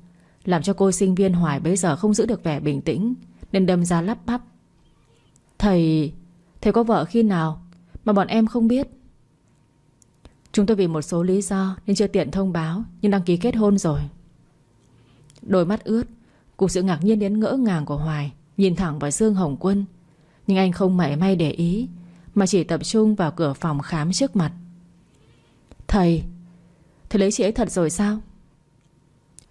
làm cho cô sinh viên Hoài bây giờ không giữ được vẻ bình tĩnh, Nên đâm ra lắp bắp. Thầy... Thầy có vợ khi nào Mà bọn em không biết? Chúng tôi vì một số lý do Nên chưa tiện thông báo, Nhưng đăng ký kết hôn rồi. Đôi mắt ướt Cùng sự ngạc nhiên đến ngỡ ngàng của Hoài, Nhìn thẳng vào Dương Hồng Quân. Nhưng anh không mảy may để ý, Mà chỉ tập trung vào cửa phòng khám trước mặt. Thầy Thầy lấy chị ấy thật rồi sao?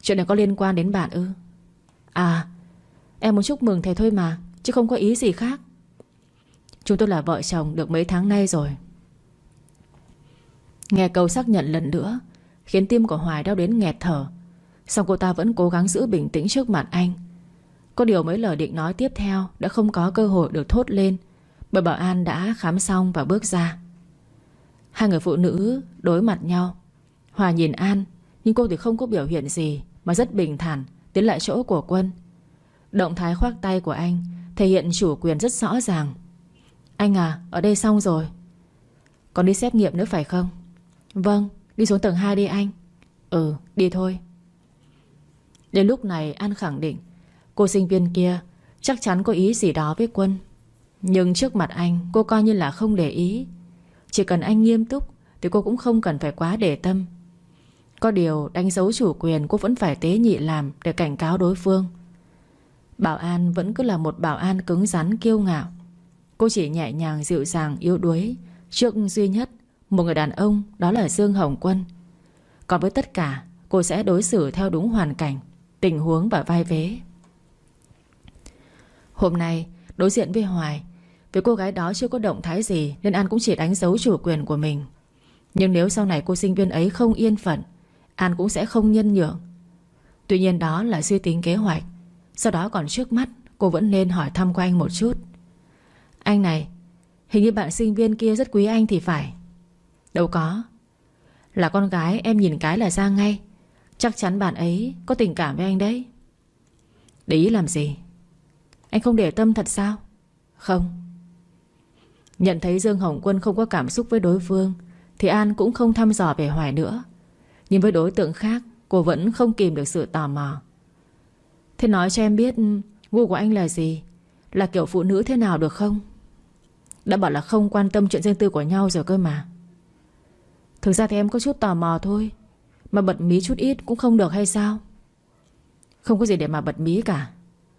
Chuyện này có liên quan đến bạn ư? À Em muốn chúc mừng thầy thôi mà, Chứ không có ý gì khác. Chúng tôi là vợ chồng được mấy tháng nay rồi. Nghe câu xác nhận lần nữa, Khiến tim của Hoài đau đến nghẹt thở. Xong cô ta vẫn cố gắng giữ bình tĩnh trước mặt anh. Có điều mấy lời định nói tiếp theo Đã không có cơ hội được thốt lên, Bởi bảo an đã khám xong và bước ra. Hai người phụ nữ đối mặt nhau. Hòa nhìn An, Nhưng cô thì không có biểu hiện gì Mà rất bình thản, Tiến lại chỗ của quân. Động thái khoác tay của anh Thể hiện chủ quyền rất rõ ràng. Anh à ở đây xong rồi. Còn đi xét nghiệm nữa phải không? Vâng đi xuống tầng 2 đi anh. Ừ đi thôi. Đến lúc này, An khẳng định, Cô sinh viên kia Chắc chắn có ý gì đó với quân. Nhưng trước mặt anh, cô coi như là không để ý. Chỉ cần anh nghiêm túc Thì cô cũng không cần phải quá để tâm. Có điều đánh dấu chủ quyền Cô vẫn phải tế nhị làm Để cảnh cáo đối phương. Bảo An vẫn cứ là một bảo an cứng rắn kiêu ngạo. Cô chỉ nhẹ nhàng dịu dàng yếu đuối Trước duy nhất một người đàn ông, đó là Dương Hồng Quân. Còn với tất cả, Cô sẽ đối xử theo đúng hoàn cảnh, Tình huống và vai vế. Hôm nay, Đối diện với Hoài, Vì cô gái đó chưa có động thái gì Nên An cũng chỉ đánh dấu chủ quyền của mình. Nhưng nếu sau này cô sinh viên ấy không yên phận, An cũng sẽ không nhân nhượng. Tuy nhiên đó là suy tính kế hoạch. Sau đó còn trước mắt, Cô vẫn nên hỏi thăm qua anh một chút. Anh này, Hình như bạn sinh viên kia rất quý anh thì phải. Đâu có. Là con gái, em nhìn cái là ra ngay. Chắc chắn bạn ấy có tình cảm với anh đấy. Để ý làm gì? Anh không để tâm thật sao? Không. Nhận thấy Dương Hồng Quân không có cảm xúc với đối phương, Thì An cũng không thăm dò về Hoài nữa. Nhưng với đối tượng khác, Cô vẫn không kìm được sự tò mò. Thế nói cho em biết, Gu của anh là gì? Là kiểu phụ nữ thế nào được không? Đã bảo là không quan tâm chuyện riêng tư của nhau rồi cơ mà. Thực ra thì em có chút tò mò thôi. Mà bật mí chút ít cũng không được hay sao? Không có gì để mà bật mí cả.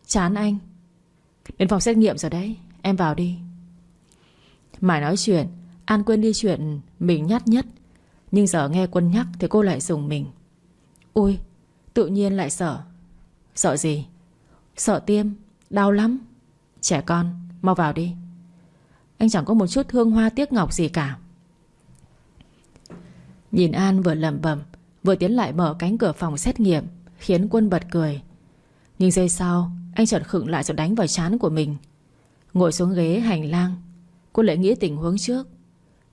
Chán anh. Đến phòng xét nghiệm rồi đấy. Em vào đi. Mãi nói chuyện. An quên đi chuyện mình nhát nhất. Nhưng giờ nghe quân nhắc thì cô lại dùng mình. Ui Tự nhiên lại sợ. Sợ gì? Sợ tiêm. Đau lắm. Trẻ con, Mau vào đi. Anh chẳng có một chút thương hoa tiếc ngọc gì cả. Nhìn An vừa lẩm bẩm, Vừa tiến lại mở cánh cửa phòng xét nghiệm, Khiến quân bật cười. Nhưng giây sau, Anh chợt khựng lại rồi đánh vào chán của mình. Ngồi xuống ghế hành lang, Cô lại nghĩ tình huống trước.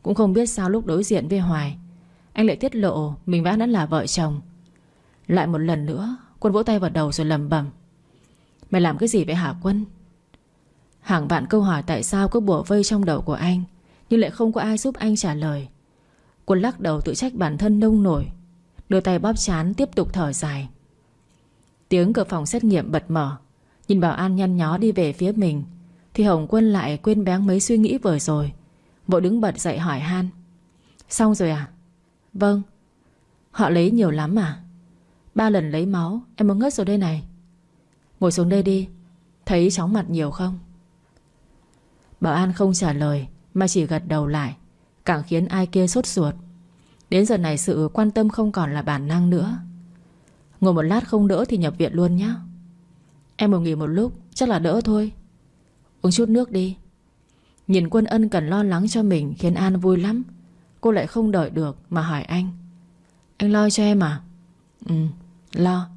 Cũng không biết sao lúc đối diện với Hoài, Anh lại tiết lộ Mình và đã là vợ chồng. Lại một lần nữa, Quân vỗ tay vào đầu rồi lầm bầm Mày làm cái gì vậy hả Quân? Hàng vạn câu hỏi tại sao cứ bủa vây trong đầu của anh, Nhưng lại không có ai giúp anh trả lời. Quân lắc đầu tự trách bản thân nông nổi. Đưa tay bóp chán tiếp tục thở dài. Tiếng cửa phòng xét nghiệm bật mở. Nhìn bảo an nhăn nhó đi về phía mình, Thì Hồng Quân lại quên bén mấy suy nghĩ vừa rồi. Vội đứng bật dậy hỏi han. Xong rồi à? Vâng. Họ lấy nhiều lắm à? Ba lần lấy máu, Em muốn ngất rồi đây này. Ngồi xuống đây đi. Thấy chóng mặt nhiều không? Bảo An không trả lời, Mà chỉ gật đầu lại. Càng khiến ai kia sốt ruột. Đến giờ này sự quan tâm không còn là bản năng nữa. Ngồi một lát không đỡ thì nhập viện luôn nhé Em ngồi nghỉ một lúc, Chắc là đỡ thôi. Uống chút nước đi. Nhìn quân ân cần lo lắng cho mình Khiến An vui lắm. Cô lại không đợi được mà hỏi anh. Anh lo cho em à? Ừ lo.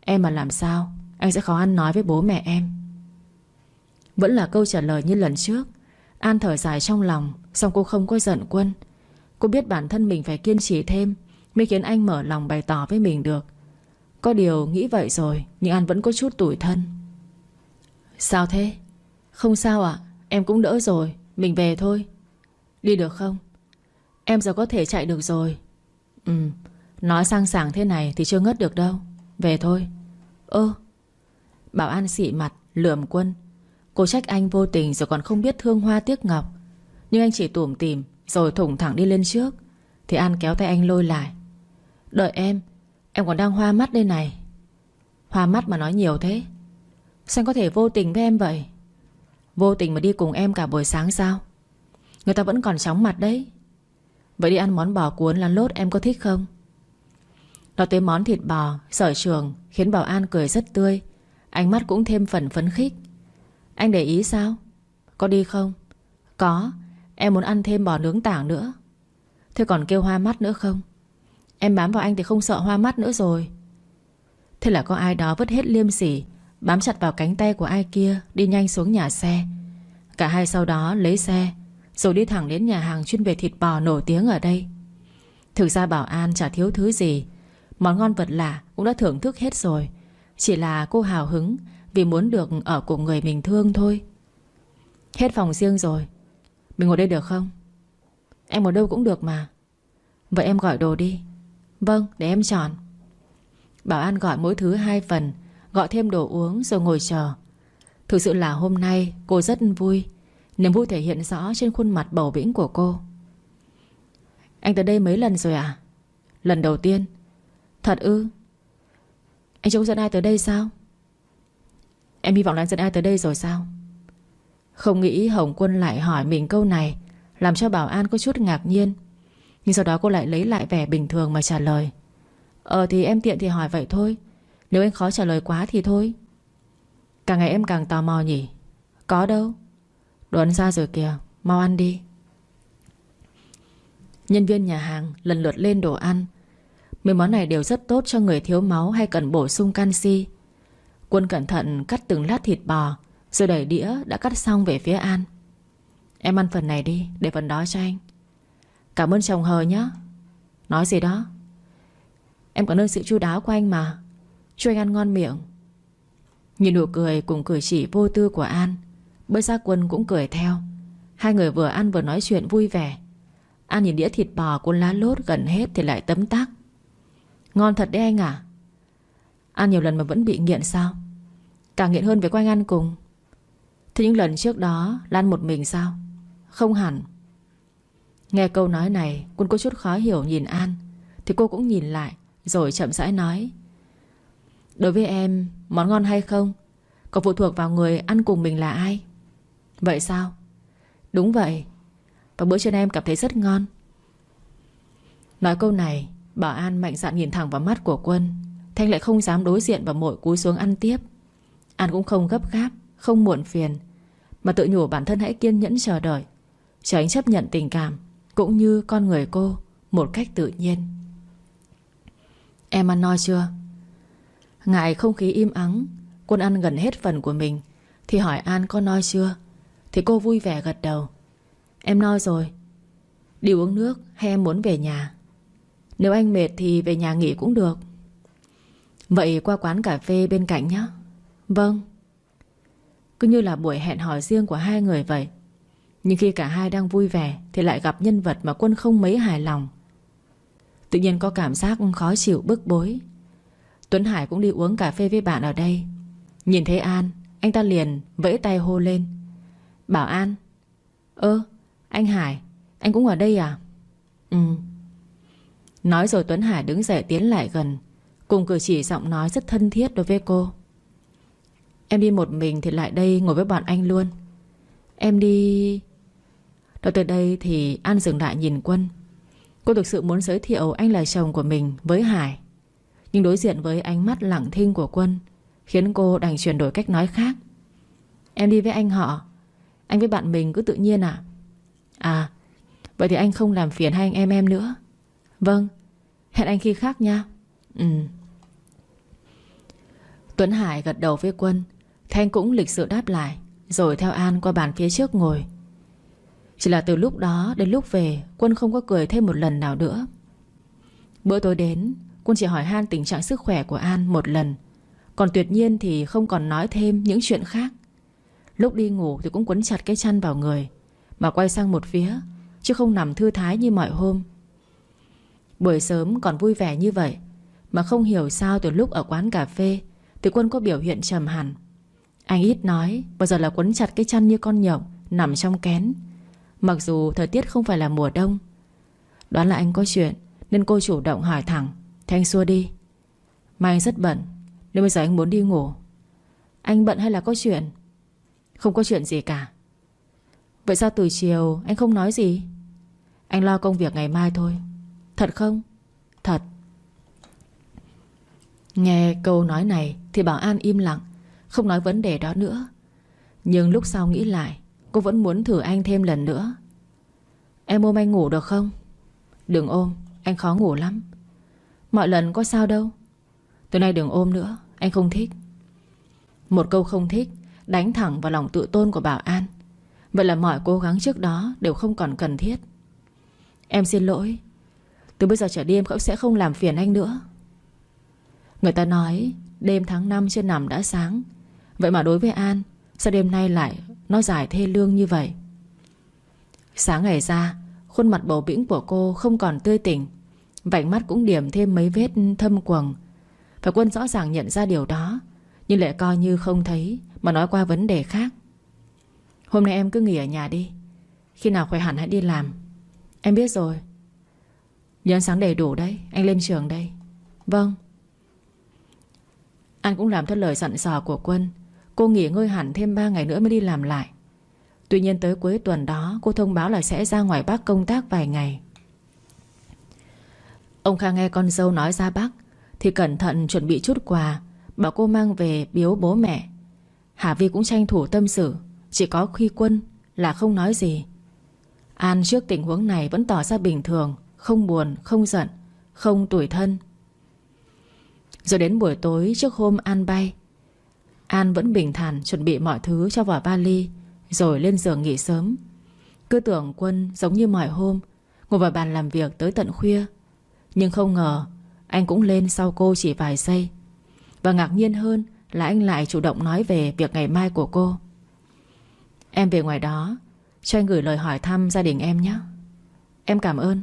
Em mà làm sao? Anh sẽ khó ăn nói với bố mẹ em. Vẫn là câu trả lời như lần trước. An thở dài trong lòng. Xong cô không có giận quân. Cô biết bản thân mình phải kiên trì thêm, Mới khiến anh mở lòng bày tỏ với mình được. Có điều nghĩ vậy rồi, Nhưng An vẫn có chút tủi thân. Sao thế? Không sao ạ, Em cũng đỡ rồi, Mình về thôi. Đi được không? Em giờ có thể chạy được rồi. Ừ Nói sang sảng thế này thì chưa ngất được đâu. Về thôi. Ơ, Bảo An xị mặt Lượm quân. Cô trách anh vô tình rồi còn không biết thương hoa tiếc ngọc. Nhưng anh chỉ tủm tìm, Rồi thủng thẳng đi lên trước. Thì An kéo tay anh lôi lại. Đợi em Em còn đang hoa mắt đây này. Hoa mắt mà nói nhiều thế. Sao anh có thể vô tình với em vậy? Vô tình mà đi cùng em cả buổi sáng sao? Người ta vẫn còn chóng mặt đấy. Vậy đi ăn món bò cuốn lăn lốt em có thích không? Nói tới món thịt bò, Sở trường khiến Bảo An cười rất tươi. Ánh mắt cũng thêm phần phấn khích. Anh để ý sao? Có đi không? Có. Em muốn ăn thêm bò nướng tảng nữa. Thế còn kêu hoa mắt nữa không? Em bám vào anh thì không sợ hoa mắt nữa rồi. Thế là có ai đó vứt hết liêm sỉ, Bám chặt vào cánh tay của ai kia, Đi nhanh xuống nhà xe. Cả hai sau đó lấy xe, Rồi đi thẳng đến nhà hàng chuyên về thịt bò nổi tiếng ở đây. Thực ra bảo an chả thiếu thứ gì. Món ngon vật lạ cũng đã thưởng thức hết rồi. Chỉ là cô hào hứng Vì muốn được ở cùng người mình thương thôi. Hết phòng riêng rồi mình ngồi đây được không? Em ở đâu cũng được mà. Vậy em gọi đồ đi. Vâng để em chọn. Bảo An gọi mỗi thứ hai phần, Gọi thêm đồ uống rồi ngồi chờ. Thực sự là hôm nay cô rất vui. Niềm vui thể hiện rõ trên khuôn mặt bầu bĩnh của cô. Anh tới đây mấy lần rồi à Lần đầu tiên. Thật ư? Anh trông dẫn ai tới đây sao? Em hy vọng là anh dẫn ai tới đây rồi sao? Không nghĩ Hồng Quân lại hỏi mình câu này, Làm cho Bảo An có chút ngạc nhiên. Nhưng sau đó cô lại lấy lại vẻ bình thường mà trả lời. Ờ thì em tiện thì hỏi vậy thôi. Nếu anh khó trả lời quá thì thôi. Càng ngày em càng tò mò nhỉ. Có đâu. Đồ ăn ra rồi kìa. Mau ăn đi. Nhân viên nhà hàng lần lượt lên đồ ăn. Mấy món này đều rất tốt cho người thiếu máu Hay cần bổ sung canxi. Quân cẩn thận cắt từng lát thịt bò rồi đẩy đĩa đã cắt xong về phía An. Em ăn phần này đi, Để phần đó cho anh. Cảm ơn chồng hờ nhé Nói gì đó. Em cảm ơn sự chu đáo của anh mà. Cho anh ăn ngon miệng. Nhìn nụ cười cùng cử chỉ vô tư của An, Bơi ra quân cũng cười theo. Hai người vừa ăn vừa nói chuyện vui vẻ. An nhìn đĩa thịt bò cuốn lá lốt gần hết Thì lại tấm tắc. Ngon thật đấy anh à Ăn nhiều lần mà vẫn bị nghiện sao? Càng nghiện hơn với quanh ăn cùng. Thế những lần trước đó, Lan một mình sao? Không hẳn. Nghe câu nói này, Quân có chút khó hiểu nhìn An, Thì cô cũng nhìn lại, Rồi chậm rãi nói. Đối với em, Món ngon hay không? Còn phụ thuộc vào người ăn cùng mình là ai? Vậy sao? Đúng vậy. Và bữa trưa em cảm thấy rất ngon. Nói câu này, Bảo An mạnh dạn nhìn thẳng vào mắt của Quân. Thanh lại không dám đối diện và mội cúi xuống ăn tiếp. An cũng không gấp gáp, Không muộn phiền. Mà tự nhủ bản thân hãy kiên nhẫn chờ đợi. Chờ anh chấp nhận tình cảm, Cũng như con người cô, Một cách tự nhiên. Em ăn no chưa? Ngại không khí im ắng, Quân ăn gần hết phần của mình, Thì hỏi An có no chưa? Thì cô vui vẻ gật đầu. Em no rồi. Đi uống nước hay em muốn về nhà? Nếu anh mệt thì về nhà nghỉ cũng được. Vậy qua quán cà phê bên cạnh nhé Vâng. Cứ như là buổi hẹn hò riêng của hai người vậy. Nhưng khi cả hai đang vui vẻ, Thì lại gặp nhân vật mà quân không mấy hài lòng. Tự nhiên có cảm giác khó chịu, bức bối. Tuấn Hải cũng đi uống cà phê với bạn ở đây. Nhìn thấy An, Anh ta liền vẫy tay hô lên. Bảo An, Ơ, anh Hải, Anh cũng ở đây à? Ừ. Nói rồi Tuấn Hải đứng dậy tiến lại gần, Cùng cử chỉ giọng nói rất thân thiết đối với cô. Em đi một mình thì lại đây ngồi với bọn anh luôn. Em đi... Nói tới đây thì An dừng lại nhìn Quân. Cô thực sự muốn giới thiệu anh là chồng của mình với Hải. Nhưng đối diện với ánh mắt lặng thinh của Quân, Khiến cô đành chuyển đổi cách nói khác. Em đi với anh họ. Anh với bạn mình cứ tự nhiên à? À Vậy thì anh không làm phiền hai anh em em nữa. Vâng Hẹn anh khi khác nha. Ừ. Tuấn Hải gật đầu với Quân. Thanh cũng lịch sự đáp lại, Rồi theo An qua bàn phía trước ngồi. Chỉ là từ lúc đó đến lúc về, Quân không có cười thêm một lần nào nữa. Bữa tối đến, Quân chỉ hỏi Han tình trạng sức khỏe của An một lần. Còn tuyệt nhiên thì không còn nói thêm những chuyện khác. Lúc đi ngủ thì cũng quấn chặt cái chăn vào người, Mà quay sang một phía, Chứ không nằm thư thái như mọi hôm. Buổi sớm còn vui vẻ như vậy, Mà không hiểu sao từ lúc ở quán cà phê, Thì Quân có biểu hiện trầm hẳn. Anh ít nói, Bao giờ là quấn chặt cái chăn như con nhộng, Nằm trong kén. Mặc dù thời tiết không phải là mùa đông, Đoán là anh có chuyện, Nên cô chủ động hỏi thẳng, Thế anh xua đi. Mai anh rất bận, Nên bây giờ anh muốn đi ngủ. Anh bận hay là có chuyện? Không có chuyện gì cả. Vậy sao từ chiều anh không nói gì? Anh lo công việc ngày mai thôi. Thật không? Thật. Nghe câu nói này Thì Bảo An im lặng. Không nói vấn đề đó nữa. Nhưng lúc sau nghĩ lại, Cô vẫn muốn thử anh thêm lần nữa. Em ôm anh ngủ được không? Đừng ôm, Anh khó ngủ lắm. Mọi lần có sao đâu. Từ nay đừng ôm nữa, Anh không thích. Một câu không thích, Đánh thẳng vào lòng tự tôn của Bảo An. Vậy là mọi cố gắng trước đó Đều không còn cần thiết. Em xin lỗi. Từ bây giờ trở đi em cũng sẽ không làm phiền anh nữa. Người ta nói, Đêm tháng 5 chưa nằm đã sáng. Vậy mà đối với An, Sao đêm nay lại nói dài thê lương như vậy? Sáng ngày ra, Khuôn mặt bầu bĩnh của cô không còn tươi tỉnh, Vành mắt cũng điểm thêm mấy vết thâm quầng. Và quân rõ ràng nhận ra điều đó, Nhưng lại coi như không thấy Mà nói qua vấn đề khác. Hôm nay em cứ nghỉ ở nhà đi. Khi nào khỏe hẳn hãy đi làm. Em biết rồi. Nhớ ăn sáng đầy đủ đấy, Anh lên trường đây. Vâng. Anh cũng làm theo lời dặn dò của Quân. Cô nghỉ ngơi hẳn thêm 3 ngày nữa mới đi làm lại. Tuy nhiên tới cuối tuần đó Cô thông báo là sẽ ra ngoài Bắc công tác vài ngày. Ông Kha nghe con dâu nói ra Bắc Thì cẩn thận chuẩn bị chút quà Bảo cô mang về biếu bố mẹ. Hà Vi cũng tranh thủ tâm sự Chỉ có khi quân là không nói gì. An trước tình huống này vẫn tỏ ra bình thường Không buồn, không giận Không tủi thân. Rồi đến buổi tối trước hôm An bay An vẫn bình thản chuẩn bị mọi thứ cho vào vali, Rồi lên giường nghỉ sớm. Cứ tưởng quân giống như mọi hôm, Ngồi vào bàn làm việc tới tận khuya. Nhưng không ngờ, Anh cũng lên sau cô chỉ vài giây. Và ngạc nhiên hơn là anh lại chủ động nói về việc ngày mai của cô. Em về ngoài đó, Cho anh gửi lời hỏi thăm gia đình em nhé. Em cảm ơn.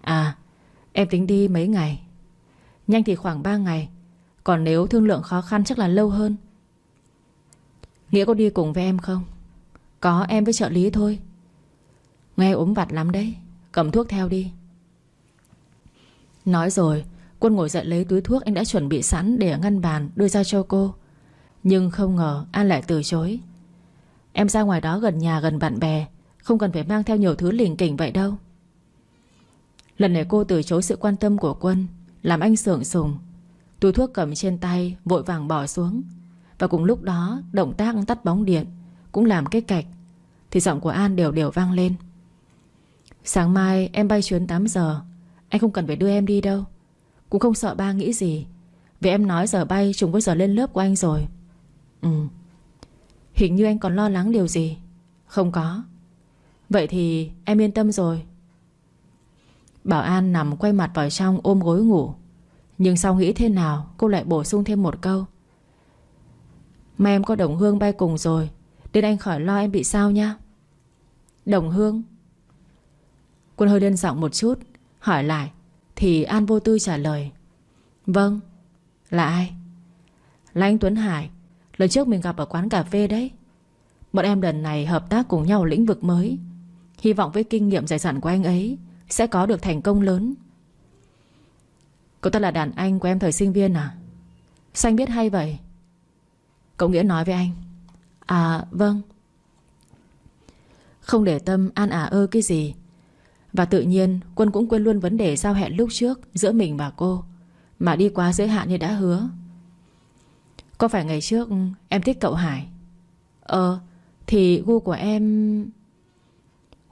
À Em tính đi mấy ngày? Nhanh thì khoảng 3 ngày còn nếu thương lượng khó khăn chắc là lâu hơn. Nghĩa có đi cùng với em không? Có, em với trợ lý thôi. Nghe ốm vặt lắm đấy. Cầm thuốc theo đi. Nói rồi, Quân ngồi dậy lấy túi thuốc anh đã chuẩn bị sẵn Để ngăn bàn, đưa ra cho cô. Nhưng không ngờ, An lại từ chối. Em ra ngoài đó gần nhà, gần bạn bè. Không cần phải mang theo nhiều thứ lỉnh kỉnh vậy đâu. Lần này cô từ chối sự quan tâm của Quân, Làm anh sưởng sùng. Túi thuốc cầm trên tay, Vội vàng bỏ xuống. Và cùng lúc đó, động tác tắt bóng điện Cũng làm cái cạch, Thì giọng của An đều đều vang lên. Sáng mai em bay chuyến 8 giờ, Anh không cần phải đưa em đi đâu. Cũng không sợ ba nghĩ gì, Vì em nói giờ bay trùng với giờ lên lớp của anh rồi. Ừ. Hình như anh còn lo lắng điều gì? Không có. Vậy thì em yên tâm rồi. Bảo An nằm quay mặt vào trong ôm gối ngủ. Nhưng sau nghĩ thế nào, Cô lại bổ sung thêm một câu. Mà em có đồng hương bay cùng rồi, Nên anh khỏi lo em bị sao nha. Đồng hương. Quân hơi đơn giọng một chút, Hỏi lại, Thì An vô tư trả lời. Vâng Là ai? Là anh Tuấn Hải, Lần trước mình gặp ở quán cà phê đấy. Bọn em lần này hợp tác cùng nhau lĩnh vực mới. Hy vọng với kinh nghiệm giải sản của anh ấy Sẽ có được thành công lớn. Cậu ta là đàn anh của em thời sinh viên à? Sao biết hay vậy? Cậu Nghĩa nói với anh. À vâng. Không để tâm an ả ơ cái gì. Và tự nhiên, Quân cũng quên luôn vấn đề giao hẹn lúc trước Giữa mình và cô. Mà đi quá giới hạn như đã hứa. Có phải ngày trước em thích cậu Hải? Ờ Thì gu của em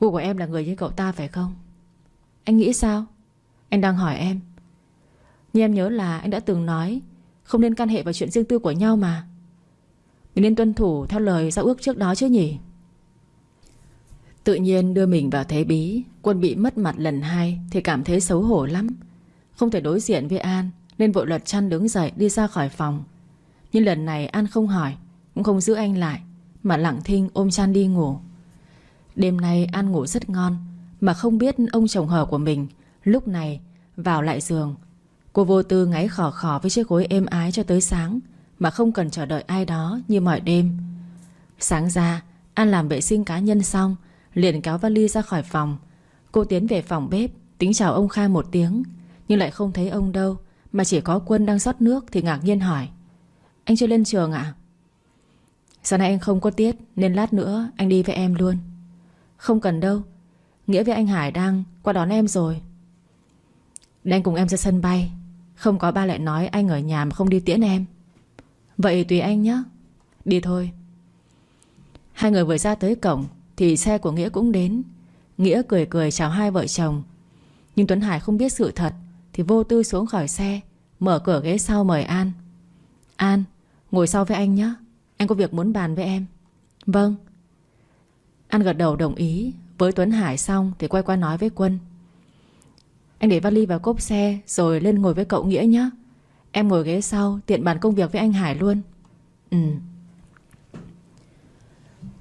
Gu của em là người như cậu ta phải không? Anh nghĩ sao? Anh đang hỏi em. Nhưng em nhớ là anh đã từng nói, Không nên can hệ vào chuyện riêng tư của nhau mà. Mình nên tuân thủ theo lời giao ước trước đó chứ nhỉ? Tự nhiên đưa mình vào thế bí, Quân bị mất mặt lần hai Thì cảm thấy xấu hổ lắm. Không thể đối diện với An, Nên vội lật chăn đứng dậy đi ra khỏi phòng. Nhưng lần này An không hỏi, Cũng không giữ anh lại, Mà lặng thinh ôm chăn đi ngủ. Đêm nay An ngủ rất ngon, Mà không biết ông chồng hờ của mình Lúc này vào lại giường Cô vô tư ngáy khò khò với chiếc gối êm ái cho tới sáng, Mà không cần chờ đợi ai đó như mọi đêm. Sáng ra, An làm vệ sinh cá nhân xong, Liền kéo vali ra khỏi phòng. Cô tiến về phòng bếp, Tính chào ông Kha một tiếng, Nhưng lại không thấy ông đâu, Mà chỉ có quân đang rót nước Thì ngạc nhiên hỏi, anh chưa lên trường ạ? À? Sáng nay anh không có tiết, Nên lát nữa anh đi với em luôn. Không cần đâu, Nghĩa với anh Hải đang qua đón em rồi. Để anh cùng em ra sân bay. Không có ba lại nói anh ở nhà mà không đi tiễn em. Vậy tùy anh nhé Đi thôi. Hai người vừa ra tới cổng Thì xe của Nghĩa cũng đến. Nghĩa cười cười chào hai vợ chồng. Nhưng Tuấn Hải không biết sự thật Thì vô tư xuống khỏi xe, Mở cửa ghế sau mời An. An, ngồi sau với anh nhé Anh có việc muốn bàn với em. Vâng. An gật đầu đồng ý. Với Tuấn Hải xong thì quay qua nói với Quân. Anh để vali vào cốp xe, Rồi lên ngồi với cậu Nghĩa nhé Em ngồi ghế sau, tiện bàn công việc với anh Hải luôn. Ừ.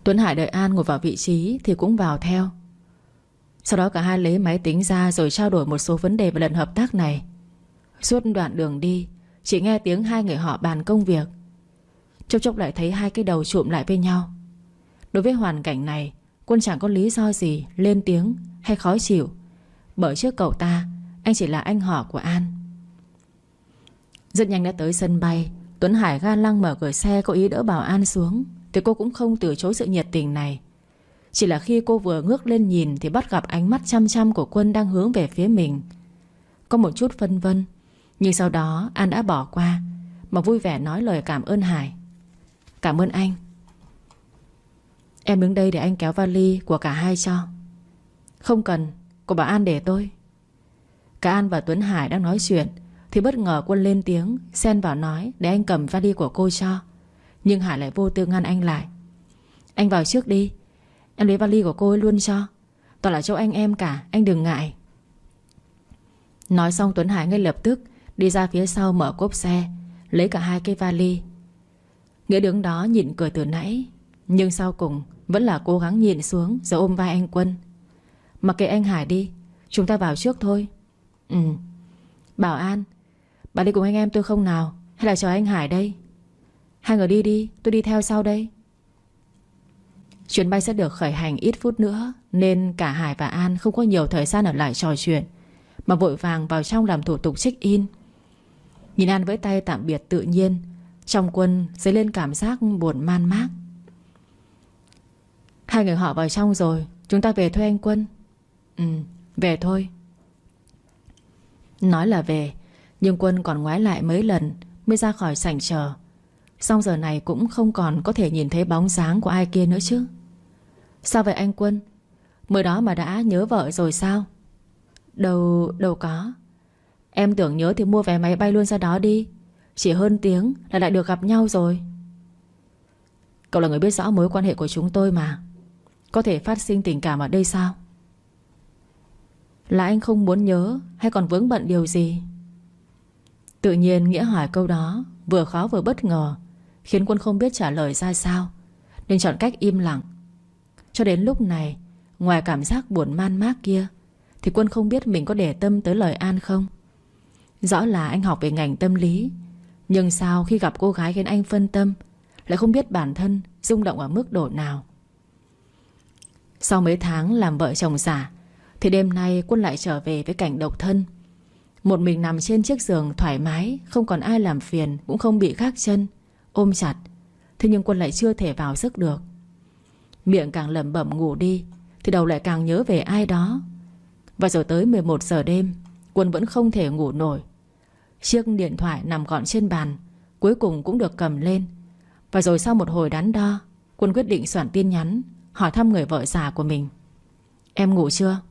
Tuấn Hải đợi An ngồi vào vị trí Thì cũng vào theo. Sau đó cả hai lấy máy tính ra Rồi trao đổi một số vấn đề về lần hợp tác này. Suốt đoạn đường đi, Chỉ nghe tiếng hai người họ bàn công việc. Chốc chốc lại thấy hai cái đầu trụm lại với nhau. Đối với hoàn cảnh này, Quân chẳng có lý do gì lên tiếng hay khó chịu. Bởi trước cậu ta, Anh chỉ là anh họ của An. Rất nhanh đã tới sân bay, Tuấn Hải ga lăng mở cửa xe có ý đỡ bảo An xuống, Thì cô cũng không từ chối sự nhiệt tình này. Chỉ là khi cô vừa ngước lên nhìn Thì bắt gặp ánh mắt chăm chăm của Quân đang hướng về phía mình. Có một chút phân vân, Nhưng sau đó An đã bỏ qua, Mà vui vẻ nói lời cảm ơn Hải. Cảm ơn anh. Em đứng đây để anh kéo vali của cả hai cho. Không cần của bà An để tôi. Cả An và Tuấn Hải đang nói chuyện, Thì bất ngờ quân lên tiếng, Xen vào nói để anh cầm vali của cô cho. Nhưng Hải lại vô tư ngăn anh lại. Anh vào trước đi, Em lấy vali của cô ấy luôn cho. Toàn là chỗ anh em cả, Anh đừng ngại. Nói xong Tuấn Hải ngay lập tức Đi ra phía sau mở cốp xe, Lấy cả hai cây vali. Nghĩa đứng đó nhịn cười từ nãy, Nhưng sau cùng Vẫn là cố gắng nhịn xuống Rồi ôm vai anh Quân. Mặc kệ anh Hải đi, Chúng ta vào trước thôi. Ừ. Bảo An, Bà đi cùng anh em tôi không nào, Hay là chờ anh Hải đây? Hai người đi đi, Tôi đi theo sau đây. Chuyến bay sẽ được khởi hành ít phút nữa, Nên cả Hải và An không có nhiều thời gian ở lại trò chuyện, Mà vội vàng vào trong làm thủ tục check-in. Nhìn An với tay tạm biệt tự nhiên, trong quân dấy lên cảm giác buồn man mác. Hai người họ vào trong rồi, Chúng ta về thôi anh Quân. Ừ về thôi. Nói là về Nhưng Quân còn ngoái lại mấy lần Mới ra khỏi sảnh chờ. Xong giờ này cũng không còn có thể nhìn thấy bóng dáng của ai kia nữa chứ. Sao vậy anh Quân? Mới đó mà đã nhớ vợ rồi sao? Đâu, đâu có. Em tưởng nhớ thì mua vé máy bay luôn ra đó đi. Chỉ hơn tiếng là lại được gặp nhau rồi. Cậu là người biết rõ mối quan hệ của chúng tôi mà. Có thể phát sinh tình cảm ở đây sao? Là anh không muốn nhớ Hay còn vướng bận điều gì? Tự nhiên Nghĩa hỏi câu đó, Vừa khó vừa bất ngờ, Khiến quân không biết trả lời ra sao, Nên chọn cách im lặng. Cho đến lúc này, Ngoài cảm giác buồn man mác kia, Thì quân không biết mình có để tâm tới lời An không? Rõ là anh học về ngành tâm lý, nhưng sao khi gặp cô gái khiến anh phân tâm, Lại không biết bản thân rung động ở mức độ nào? Sau mấy tháng làm vợ chồng giả thì đêm nay Quân lại trở về với cảnh độc thân. Một mình nằm trên chiếc giường thoải mái, Không còn ai làm phiền, Cũng không bị khác chân, Ôm chặt. Thế nhưng Quân lại chưa thể vào giấc được. Miệng càng lẩm bẩm ngủ đi, Thì đầu lại càng nhớ về ai đó. Và rồi tới 11 giờ đêm, Quân vẫn không thể ngủ nổi. Chiếc điện thoại nằm gọn trên bàn, Cuối cùng cũng được cầm lên. Và rồi sau một hồi đắn đo, Quân quyết định soạn tin nhắn, Hỏi thăm người vợ già của mình. Em ngủ chưa?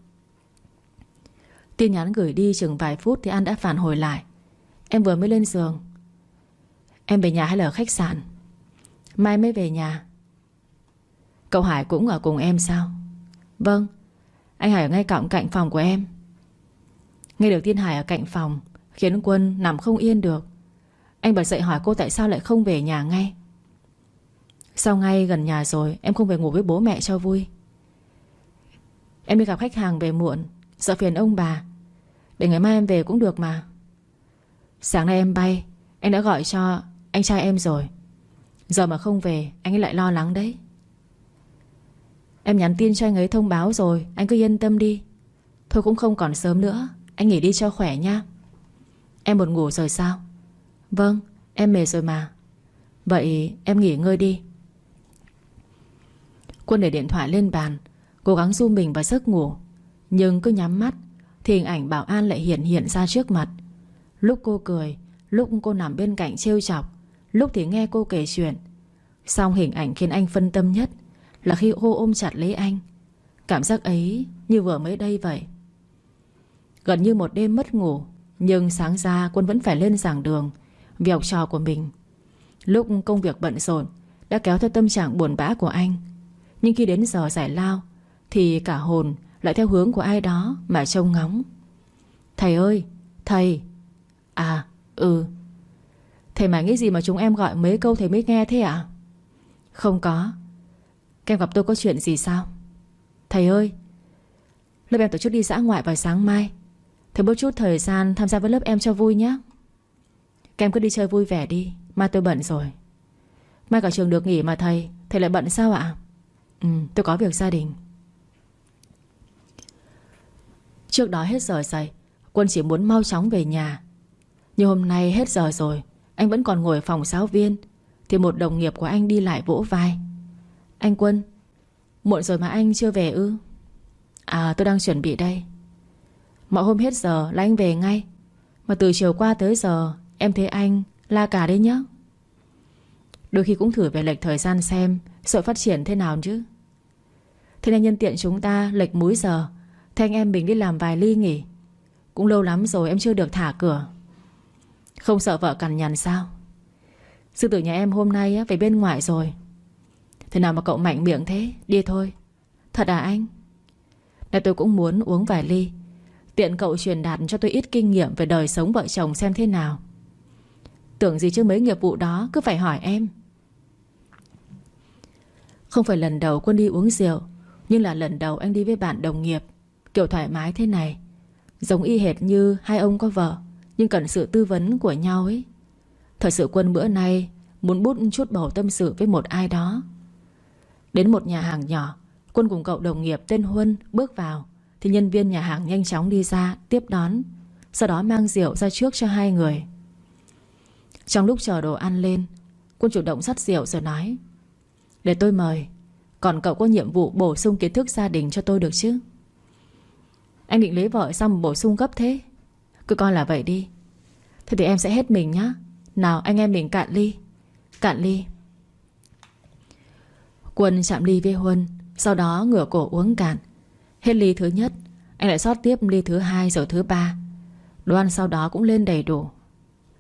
Tin nhắn gửi đi chừng vài phút Thì An đã phản hồi lại. Em vừa mới lên giường. Em về nhà hay là ở khách sạn? Mai mới về nhà. Cậu Hải cũng ở cùng em sao? Vâng Anh Hải ở ngay cạnh cạnh phòng của em. Nghe được tin Hải ở cạnh phòng, Khiến Quân nằm không yên được. Anh bật dậy hỏi cô tại sao lại không về nhà ngay. Sau ngay gần nhà rồi, Em không về ngủ với bố mẹ cho vui. Em đi gặp khách hàng về muộn, Sợ phiền ông bà. Để ngày mai em về cũng được mà. Sáng nay em bay, Anh đã gọi cho anh trai em rồi. Giờ mà không về, Anh ấy lại lo lắng đấy. Em nhắn tin cho anh ấy thông báo rồi, Anh cứ yên tâm đi. Thôi cũng không còn sớm nữa, Anh nghỉ đi cho khỏe nha. Em buồn ngủ rồi sao? Vâng em mệt rồi mà. Vậy em nghỉ ngơi đi. Quân để điện thoại lên bàn, Cố gắng du mình vào giấc ngủ. Nhưng cứ nhắm mắt thì hình ảnh bảo an lại hiện hiện ra trước mặt. Lúc cô cười, Lúc cô nằm bên cạnh trêu chọc, Lúc thì nghe cô kể chuyện. Xong hình ảnh khiến anh phân tâm nhất Là khi cô ôm chặt lấy anh. Cảm giác ấy như vừa mới đây vậy. Gần như một đêm mất ngủ, Nhưng sáng ra Quân vẫn phải lên giảng đường, Vì học trò của mình. Lúc công việc bận rộn, Đã kéo theo tâm trạng buồn bã của anh. Nhưng khi đến giờ giải lao, Thì cả hồn lại theo hướng của ai đó Mà trông ngóng. Thầy ơi, thầy. À ừ. Thầy mà nghĩ gì mà chúng em gọi mấy câu thầy mới nghe thế ạ? Không có. Các em gặp tôi có chuyện gì sao? Thầy ơi. Lớp em tổ chức đi dã ngoại vào sáng mai. Thầy bớt chút thời gian tham gia với lớp em cho vui nhé. Các em cứ đi chơi vui vẻ đi. Mai tôi bận rồi. Mai cả trường được nghỉ mà thầy. Thầy lại bận sao ạ? Ừ tôi có việc gia đình. Trước đó hết giờ dậy, Quân chỉ muốn mau chóng về nhà. Nhưng hôm nay hết giờ rồi, Anh vẫn còn ngồi phòng giáo viên, Thì một đồng nghiệp của anh đi lại vỗ vai. Anh Quân, Muộn rồi mà anh chưa về ư? À tôi đang chuẩn bị đây. Mọi hôm hết giờ là anh về ngay, Mà từ chiều qua tới giờ, Em thấy anh la cả đấy nhá. Đôi khi cũng thử về lệch thời gian xem, Sợ phát triển thế nào chứ. Thế nên nhân tiện chúng ta lệch múi giờ Thế anh em mình đi làm vài ly nghỉ. Cũng lâu lắm rồi em chưa được thả cửa. Không sợ vợ cằn nhằn sao? Sư tử nhà em hôm nay về bên ngoài rồi. Thế nào mà cậu mạnh miệng thế? Đi thôi. Thật à anh? Này tôi cũng muốn uống vài ly. Tiện cậu truyền đạt cho tôi ít kinh nghiệm Về đời sống vợ chồng xem thế nào. Tưởng gì chứ mấy nghiệp vụ đó, Cứ phải hỏi em. Không phải lần đầu Quân đi uống rượu, Nhưng là lần đầu anh đi với bạn đồng nghiệp. Kiểu thoải mái thế này. Giống y hệt như hai ông có vợ, Nhưng cần sự tư vấn của nhau ấy. Thật sự Quân bữa nay Muốn bút chút bầu tâm sự với một ai đó. Đến một nhà hàng nhỏ, Quân cùng cậu đồng nghiệp tên Huân bước vào, Thì nhân viên nhà hàng nhanh chóng đi ra Tiếp đón, Sau đó mang rượu ra trước cho hai người. Trong lúc chờ đồ ăn lên, Quân chủ động sắt rượu rồi nói, Để tôi mời, Còn cậu có nhiệm vụ bổ sung kiến thức gia đình cho tôi được chứ? Anh định lấy vợ xong bổ sung gấp thế. Cứ coi là vậy đi. Thế thì em sẽ hết mình nhá. Nào, anh em mình cạn ly. Cạn ly. Quân chạm ly với Huân, Sau đó ngửa cổ uống cạn. Hết ly thứ nhất, Anh lại sót tiếp ly thứ hai rồi thứ ba. Đồ ăn sau đó cũng lên đầy đủ.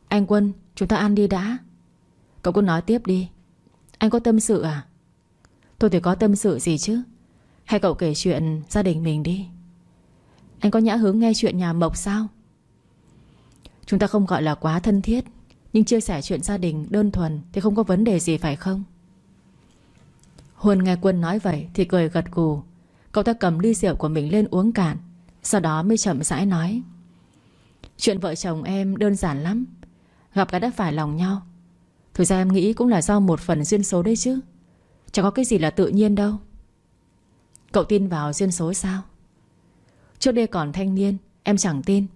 Anh Quân, chúng ta ăn đi đã. Cậu cứ nói tiếp đi. Anh có tâm sự à? Tôi thì có tâm sự gì chứ? Hay cậu kể chuyện gia đình mình đi. Anh có nhã hứng nghe chuyện nhà Mộc sao? Chúng ta không gọi là quá thân thiết, Nhưng chia sẻ chuyện gia đình đơn thuần Thì không có vấn đề gì phải không? Huân nghe Quân nói vậy Thì cười gật gù. Cậu ta cầm ly rượu của mình lên uống cạn, Sau đó mới chậm rãi nói. Chuyện vợ chồng em đơn giản lắm, Gặp cái đã phải lòng nhau. Thực ra em nghĩ cũng là do một phần duyên số đấy chứ. Chẳng có cái gì là tự nhiên đâu. Cậu tin vào duyên số sao? Trước đây còn thanh niên, Em chẳng tin.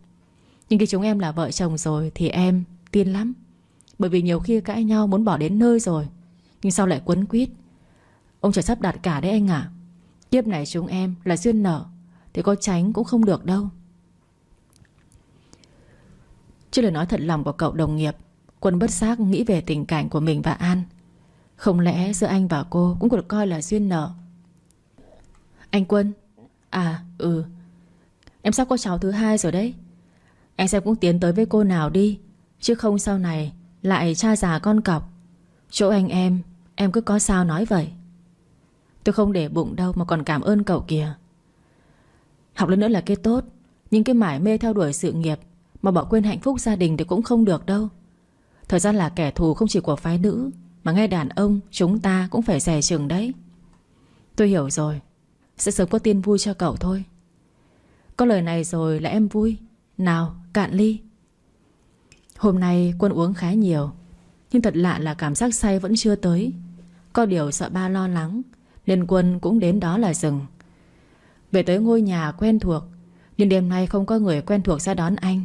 Nhưng khi chúng em là vợ chồng rồi Thì em tin lắm. Bởi vì nhiều khi cãi nhau muốn bỏ đến nơi rồi, Nhưng sao lại quấn quýt. Ông trời sắp đặt cả đấy anh ạ. Kiếp này chúng em là duyên nợ, Thì có tránh cũng không được đâu. Trước lời nói thật lòng của cậu đồng nghiệp, Quân bất giác nghĩ về tình cảnh của mình và An. Không lẽ giữa anh và cô Cũng được coi là duyên nợ? Anh Quân? À ừ. Em sắp có cháu thứ hai rồi đấy. Anh xem cũng tiến tới với cô nào đi, Chứ không sau này Lại cha già con cọc. Chỗ anh em Em cứ có sao nói vậy. Tôi không để bụng đâu mà còn cảm ơn cậu kìa. Học lên nữa là cái tốt, Nhưng cái mải mê theo đuổi sự nghiệp Mà bỏ quên hạnh phúc gia đình thì cũng không được đâu. Thời gian là kẻ thù không chỉ của phái nữ, Mà ngay đàn ông, chúng ta cũng phải rẻ chừng đấy. Tôi hiểu rồi, Sẽ sớm có tin vui cho cậu thôi. Có lời này rồi là em vui. Nào, cạn ly. Hôm nay quân uống khá nhiều, Nhưng thật lạ là cảm giác say vẫn chưa tới. Có điều sợ ba lo lắng, Nên quân cũng đến đó là dừng. Về tới ngôi nhà quen thuộc, Nhưng đêm nay không có người quen thuộc ra đón anh.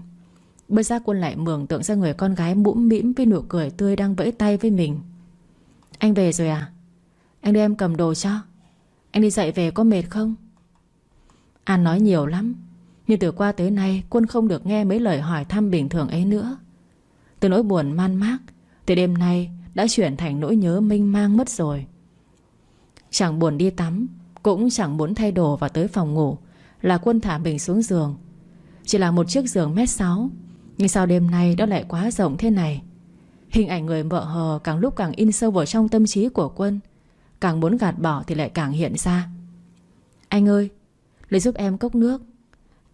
Bất giác quân lại mường tượng ra người con gái mũm mĩm Với nụ cười tươi đang vẫy tay với mình. Anh về rồi à? Anh đưa em cầm đồ cho. Anh đi dậy về có mệt không? An nói nhiều lắm, Nhưng từ qua tới nay Quân không được nghe mấy lời hỏi thăm bình thường ấy nữa. Từ nỗi buồn man mác, Từ đêm nay đã chuyển thành nỗi nhớ mênh mang mất rồi. Chẳng buồn đi tắm, Cũng chẳng muốn thay đồ và tới phòng ngủ, Là quân thả mình xuống giường. Chỉ là một chiếc giường mét 6 Nhưng sao đêm nay đó lại quá rộng thế này? Hình ảnh người vợ hờ càng lúc càng in sâu vào trong tâm trí của Quân, Càng muốn gạt bỏ thì lại càng hiện ra. Anh ơi Lấy giúp em cốc nước.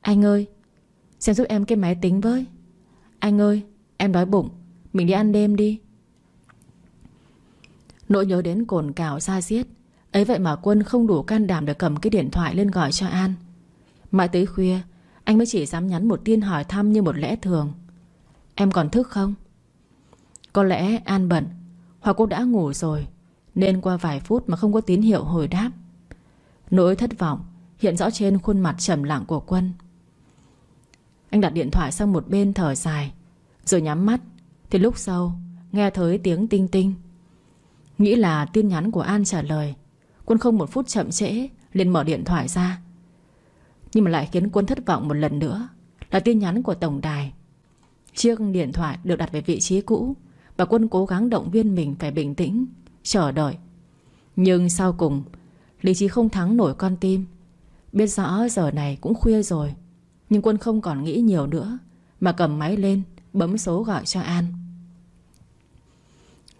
Anh ơi, Xem giúp em cái máy tính với. Anh ơi, Em đói bụng, Mình đi ăn đêm đi. Nỗi nhớ đến cồn cào xa xiết. Ấy vậy mà Quân không đủ can đảm để cầm cái điện thoại lên gọi cho An. Mãi tới khuya, Anh mới chỉ dám nhắn một tin hỏi thăm như một lẽ thường. Em còn thức không? Có lẽ An bận, Hoặc cô đã ngủ rồi, Nên qua vài phút mà không có tín hiệu hồi đáp. Nỗi thất vọng Hiện rõ trên khuôn mặt trầm lặng của Quân. Anh đặt điện thoại sang một bên thở dài, Rồi nhắm mắt. Thì lúc sau, Nghe thấy tiếng tinh tinh. Nghĩ là tin nhắn của An trả lời. Quân không một phút chậm trễ, liền mở điện thoại ra. Nhưng mà lại khiến Quân thất vọng một lần nữa, Là tin nhắn của tổng đài. Chiếc điện thoại được đặt về vị trí cũ, Và Quân cố gắng động viên mình phải bình tĩnh, Chờ đợi. Nhưng sau cùng, Lý trí không thắng nổi con tim. Biết rõ giờ này cũng khuya rồi, Nhưng Quân không còn nghĩ nhiều nữa, Mà cầm máy lên, Bấm số gọi cho An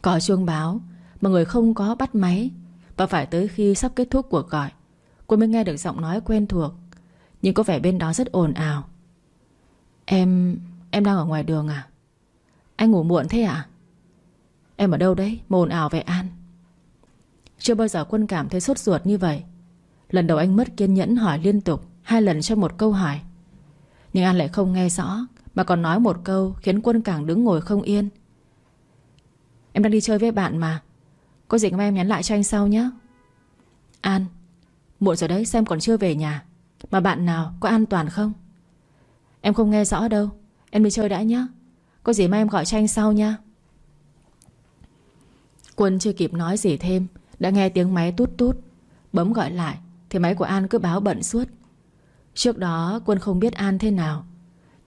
Có chuông báo Mà người không có bắt máy, Và phải tới khi sắp kết thúc cuộc gọi, Quân mới nghe được giọng nói quen thuộc, Nhưng có vẻ bên đó rất ồn ào Em... em đang ở ngoài đường à? Anh ngủ muộn thế à? Em ở đâu đấy? Mồn ào về An Chưa bao giờ Quân cảm thấy sốt ruột như vậy Lần đầu anh mất kiên nhẫn hỏi liên tục, Hai lần cho một câu hỏi. Nhưng An lại không nghe rõ, Mà còn nói một câu khiến Quân càng đứng ngồi không yên. Em đang đi chơi với bạn mà. Có gì em nhắn lại cho anh sau nhé An, Muộn rồi đấy, xem còn chưa về nhà. Mà bạn nào, có an toàn không? Em không nghe rõ đâu. Em đi chơi đã nhé Có gì mà em gọi cho anh sau nha Quân chưa kịp nói gì thêm, Đã nghe tiếng máy tút tút, Bấm gọi lại. Thì máy của An cứ báo bận suốt. Trước đó, Quân không biết An thế nào.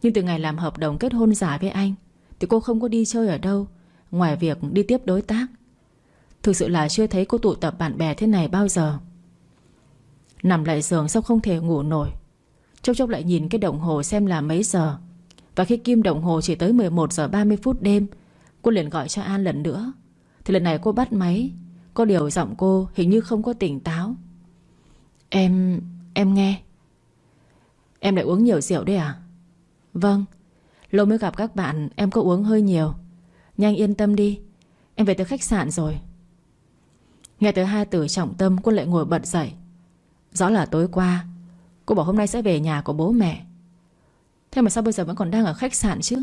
Nhưng từ ngày làm hợp đồng kết hôn giả với anh, Thì cô không có đi chơi ở đâu, Ngoài việc đi tiếp đối tác. Thực sự là chưa thấy cô tụ tập bạn bè thế này bao giờ. Nằm lại giường sao không thể ngủ nổi. Chốc chốc lại nhìn cái đồng hồ xem là mấy giờ. Và khi kim đồng hồ chỉ tới 11 giờ 30 phút đêm, Cô liền gọi cho An lần nữa. Thì lần này cô bắt máy. Có điều giọng cô hình như không có tỉnh táo. Em... em nghe. Em lại uống nhiều rượu đấy à? Vâng. Lâu mới gặp các bạn, em có uống hơi nhiều. Nhanh yên tâm đi. Em về tới khách sạn rồi. Nghe tới hai từ trọng tâm quân lại ngồi bật dậy. Rõ là tối qua, Cô bảo hôm nay sẽ về nhà của bố mẹ. Thế mà sao bây giờ vẫn còn đang ở khách sạn chứ?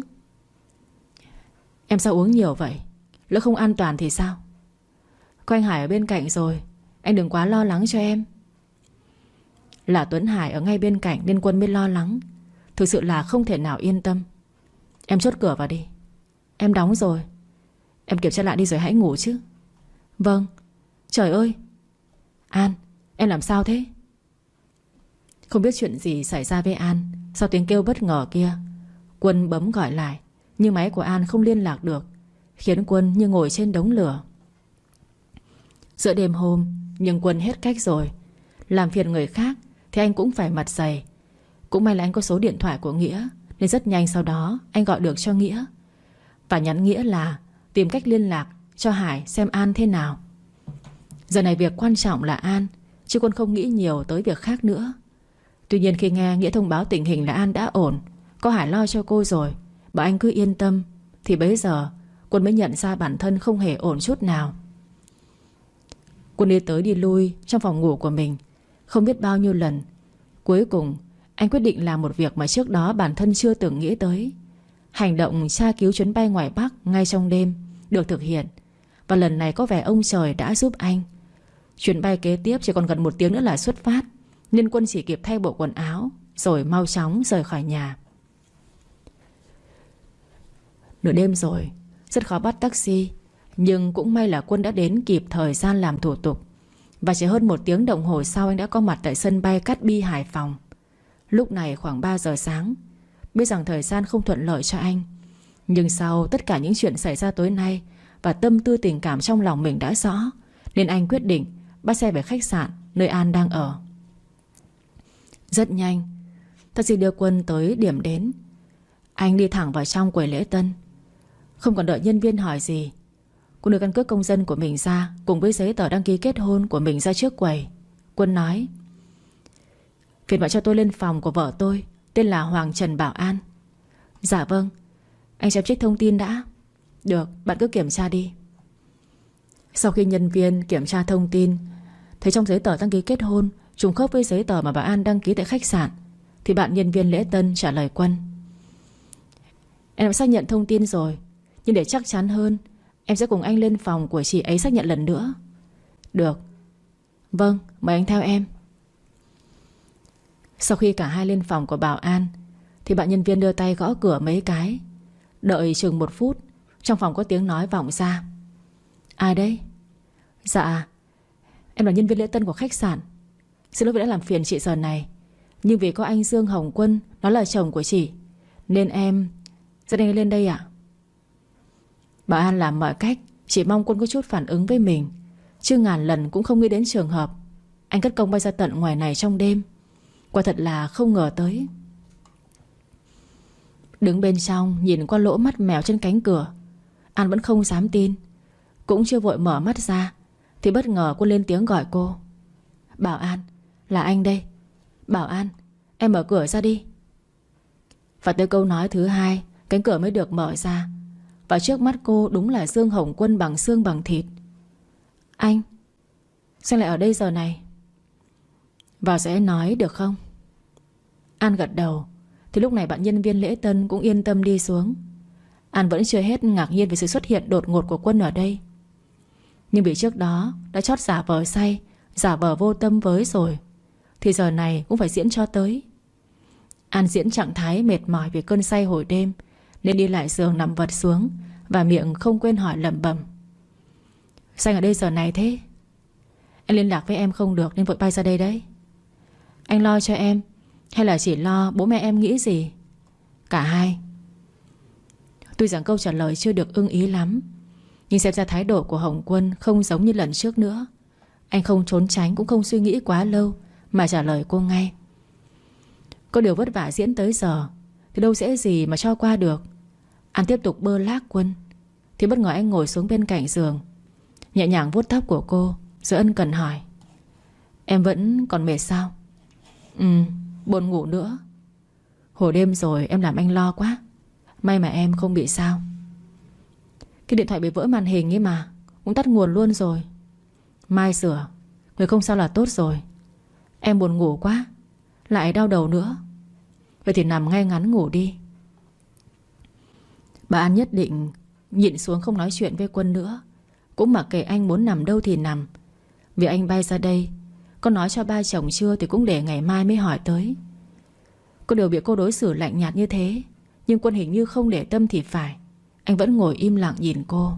Em sao uống nhiều vậy? Lỡ không an toàn thì sao? Có anh Hải ở bên cạnh rồi. Anh đừng quá lo lắng cho em. Là Tuấn Hải ở ngay bên cạnh Nên Quân mới lo lắng. Thực sự là không thể nào yên tâm. Em chốt cửa vào đi. Em đóng rồi. Em kiểm tra lại đi rồi hãy ngủ chứ. Vâng. Trời ơi. An, Em làm sao thế? Không biết chuyện gì xảy ra với An Sau tiếng kêu bất ngờ kia. Quân bấm gọi lại, Nhưng máy của An không liên lạc được, Khiến Quân như ngồi trên đống lửa. Giữa đêm hôm, Nhưng Quân hết cách rồi, Làm phiền người khác thì anh cũng phải mặt dày. Cũng may là anh có số điện thoại của Nghĩa, Nên rất nhanh sau đó anh gọi được cho Nghĩa. Và nhắn Nghĩa là, Tìm cách liên lạc cho Hải xem An thế nào. Giờ này việc quan trọng là An, Chứ quân không nghĩ nhiều tới việc khác nữa. Tuy nhiên khi nghe Nghĩa thông báo tình hình là An đã ổn, Có Hải lo cho cô rồi Bảo anh cứ yên tâm, Thì bấy giờ Quân mới nhận ra bản thân không hề ổn chút nào. Quân đi tới đi lui Trong phòng ngủ của mình không biết bao nhiêu lần. Cuối cùng, anh quyết định làm một việc mà trước đó bản thân chưa từng nghĩ tới. Hành động tra cứu chuyến bay ngoài Bắc ngay trong đêm Được thực hiện. Và lần này có vẻ ông trời đã giúp anh. Chuyến bay kế tiếp chỉ còn gần một tiếng nữa là xuất phát, Nên quân chỉ kịp thay bộ quần áo, Rồi mau chóng rời khỏi nhà. Nửa đêm rồi, Rất khó bắt taxi, Nhưng cũng may là quân đã đến kịp thời gian làm thủ tục. Và chỉ hơn một tiếng đồng hồ sau Anh đã có mặt tại sân bay Cát Bi, Hải Phòng. Lúc này khoảng 3 giờ sáng, Biết rằng thời gian không thuận lợi cho anh. Nhưng sau tất cả những chuyện xảy ra tối nay Và tâm tư tình cảm trong lòng mình đã rõ, Nên anh quyết định Bắt xe về khách sạn Nơi An đang ở. Rất nhanh, Taxi đưa Quân tới điểm đến. Anh đi thẳng vào trong quầy lễ tân. Không còn đợi nhân viên hỏi gì Cô đưa căn cước công dân của mình ra, Cùng với giấy tờ đăng ký kết hôn của mình ra trước quầy. Quân nói, Phiền bảo cho tôi lên phòng của vợ tôi, Tên là Hoàng Trần Bảo An. Dạ vâng Anh xem trích thông tin đã. Được, bạn cứ kiểm tra đi. Sau khi nhân viên kiểm tra thông tin, Thấy trong giấy tờ đăng ký kết hôn Trùng khớp với giấy tờ mà bà An đăng ký tại khách sạn, Thì bạn nhân viên lễ tân trả lời Quân, Em đã xác nhận thông tin rồi, Nhưng để chắc chắn hơn Em sẽ cùng anh lên phòng của chị ấy xác nhận lần nữa. Được. Vâng mời anh theo em. Sau khi cả hai lên phòng của bảo an, Thì bạn nhân viên đưa tay gõ cửa mấy cái. Đợi chừng một phút, Trong phòng có tiếng nói vọng ra. Ai đấy Dạ Em là nhân viên lễ tân của khách sạn. Xin lỗi vì đã làm phiền chị giờ này, Nhưng vì có anh Dương Hồng Quân, Nó là chồng của chị, Nên em Dẫn anh lên đây ạ. Bà An làm mọi cách, Chỉ mong Quân có chút phản ứng với mình. Chứ ngàn lần cũng không nghĩ đến trường hợp. Anh cất công bay ra tận ngoài này trong đêm. Quả thật là không ngờ tới. Đứng bên trong, Nhìn qua lỗ mắt mèo trên cánh cửa. An vẫn không dám tin. Cũng chưa vội mở mắt ra, Thì bất ngờ quân lên tiếng gọi cô. Bảo An, Là anh đây. Bảo An, Em mở cửa ra đi. Và tới câu nói thứ hai, Cánh cửa mới được mở ra. Và trước mắt cô đúng là Dương Hồng Quân bằng xương bằng thịt. Anh, Sao lại ở đây giờ này? Vào sẽ nói được không? An gật đầu. Thì lúc này bạn nhân viên lễ tân cũng yên tâm đi xuống. An vẫn chưa hết ngạc nhiên Về sự xuất hiện đột ngột của Quân ở đây. Nhưng vì trước đó Đã chót giả vờ say, Giả vờ vô tâm với rồi, Thì giờ này cũng phải diễn cho tới. An diễn trạng thái mệt mỏi Vì cơn say hồi đêm nên đi lại giường nằm vật xuống Và miệng không quên hỏi lẩm bẩm. Sao ở đây giờ này thế? Anh liên lạc với em không được Nên vội bay ra đây đấy. Anh lo cho em Hay là chỉ lo bố mẹ em nghĩ gì? Cả hai. Tuy rằng câu trả lời chưa được ưng ý lắm, Nhưng xem ra thái độ của Hồng Quân Không giống như lần trước nữa. Anh không trốn tránh cũng không suy nghĩ quá lâu Mà trả lời cô ngay. Có điều vất vả diễn tới giờ Thì đâu dễ gì mà cho qua được. An tiếp tục bơ lác Quân. Thì bất ngờ anh ngồi xuống bên cạnh giường. Nhẹ nhàng vuốt tóc của cô, Rồi ân cần hỏi. Em vẫn còn mệt sao? Ừ buồn ngủ nữa. Hồi đêm rồi em làm anh lo quá. May mà em không bị sao. Cái điện thoại bị vỡ màn hình ấy mà, Cũng tắt nguồn luôn rồi. Mai sửa, Người không sao là tốt rồi. Em buồn ngủ quá, Lại đau đầu nữa. Vậy thì nằm ngay ngắn ngủ đi. Bà An nhất định Nhịn xuống không nói chuyện với quân nữa. Cũng mặc kệ anh muốn nằm đâu thì nằm. Vì anh bay ra đây, Có nói cho ba chồng chưa Thì cũng để ngày mai mới hỏi tới. Có điều bị cô đối xử lạnh nhạt như thế, Nhưng quân hình như không để tâm thì phải. Anh vẫn ngồi im lặng nhìn cô.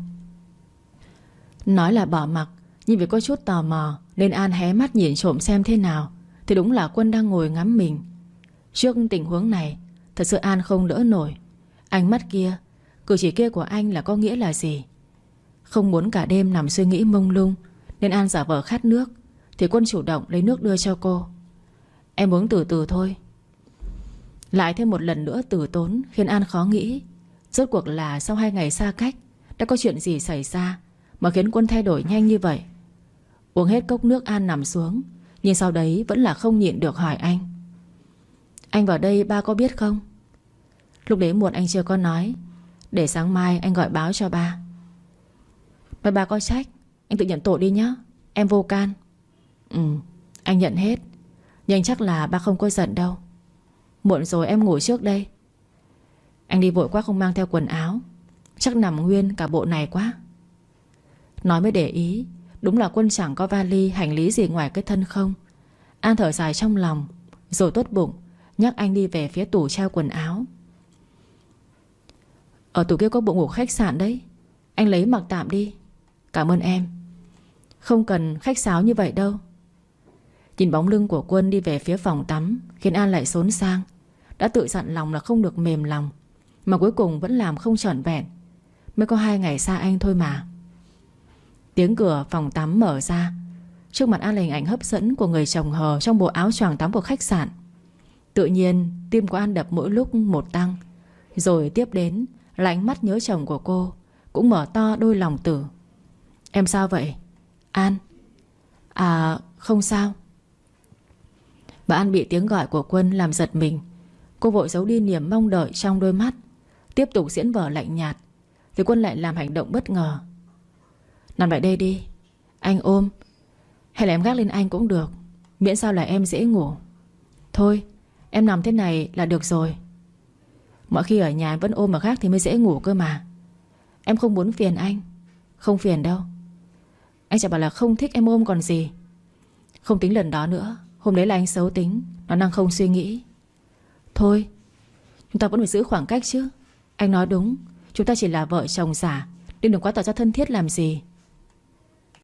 Nói là bỏ mặc, Nhưng vì có chút tò mò Nên An hé mắt nhìn trộm xem thế nào, Thì đúng là quân đang ngồi ngắm mình. Trước tình huống này, Thật sự An không đỡ nổi. Ánh mắt kia Cử chỉ kia của anh là có nghĩa là gì? Không muốn cả đêm nằm suy nghĩ mông lung, Nên An giả vờ khát nước, Thì quân chủ động lấy nước đưa cho cô. Em uống từ từ thôi. Lại thêm một lần nữa từ tốn, Khiến An khó nghĩ. Rốt cuộc là sau hai ngày xa cách, Đã có chuyện gì xảy ra Mà khiến quân thay đổi nhanh như vậy? Uống hết cốc nước An nằm xuống, Nhưng sau đấy vẫn là không nhịn được hỏi anh. Anh vào đây ba có biết không? Lúc đấy muộn anh chưa có nói để sáng mai anh gọi báo cho ba. Mà ba có trách. Anh tự nhận tội đi nhá. Em vô can. Ừ anh nhận hết. Nhưng chắc là ba không có giận đâu. Muộn rồi em ngủ trước đây. Anh đi vội quá không mang theo quần áo. Chắc nằm nguyên cả bộ này quá. Nói mới để ý, Đúng là quân chẳng có vali, hành lý gì ngoài cái thân không. An thở dài trong lòng, Rồi tốt bụng, Nhắc anh đi về phía tủ treo quần áo. Ở tủ kia có bộ ngủ khách sạn đấy. Anh lấy mặc tạm đi. Cảm ơn em. Không cần khách sáo như vậy đâu. Nhìn bóng lưng của quân đi về phía phòng tắm, Khiến An lại xốn sang. Đã tự dặn lòng là không được mềm lòng, Mà cuối cùng vẫn làm không trọn vẹn. Mới có hai ngày xa anh thôi mà. Tiếng cửa phòng tắm mở ra. Trước mặt An là hình ảnh hấp dẫn Của người chồng hờ trong bộ áo choàng tắm của khách sạn. Tự nhiên, tim của An đập mỗi lúc một tăng. Rồi tiếp đến là ánh mắt nhớ chồng của cô, Cũng mở to đôi lòng tử. Em sao vậy? An? À không sao. Bà An bị tiếng gọi của Quân làm giật mình. Cô vội giấu đi niềm mong đợi trong đôi mắt. Tiếp tục diễn vở lạnh nhạt. Thì Quân lại làm hành động bất ngờ. Nằm lại đây đi. Anh ôm. Hay là em gác lên anh cũng được. Miễn sao là em dễ ngủ. Thôi, em nằm thế này là được rồi. Mọi khi ở nhà vẫn ôm mà khác thì mới dễ ngủ cơ mà. Em không muốn phiền anh. Không phiền đâu. Anh chẳng bảo là không thích em ôm còn gì. Không tính lần đó nữa. Hôm đấy là anh xấu tính. Nó năng không suy nghĩ. Thôi, Chúng ta vẫn phải giữ khoảng cách chứ. Anh nói đúng. Chúng ta chỉ là vợ chồng giả Nên đừng quá tỏ ra thân thiết làm gì.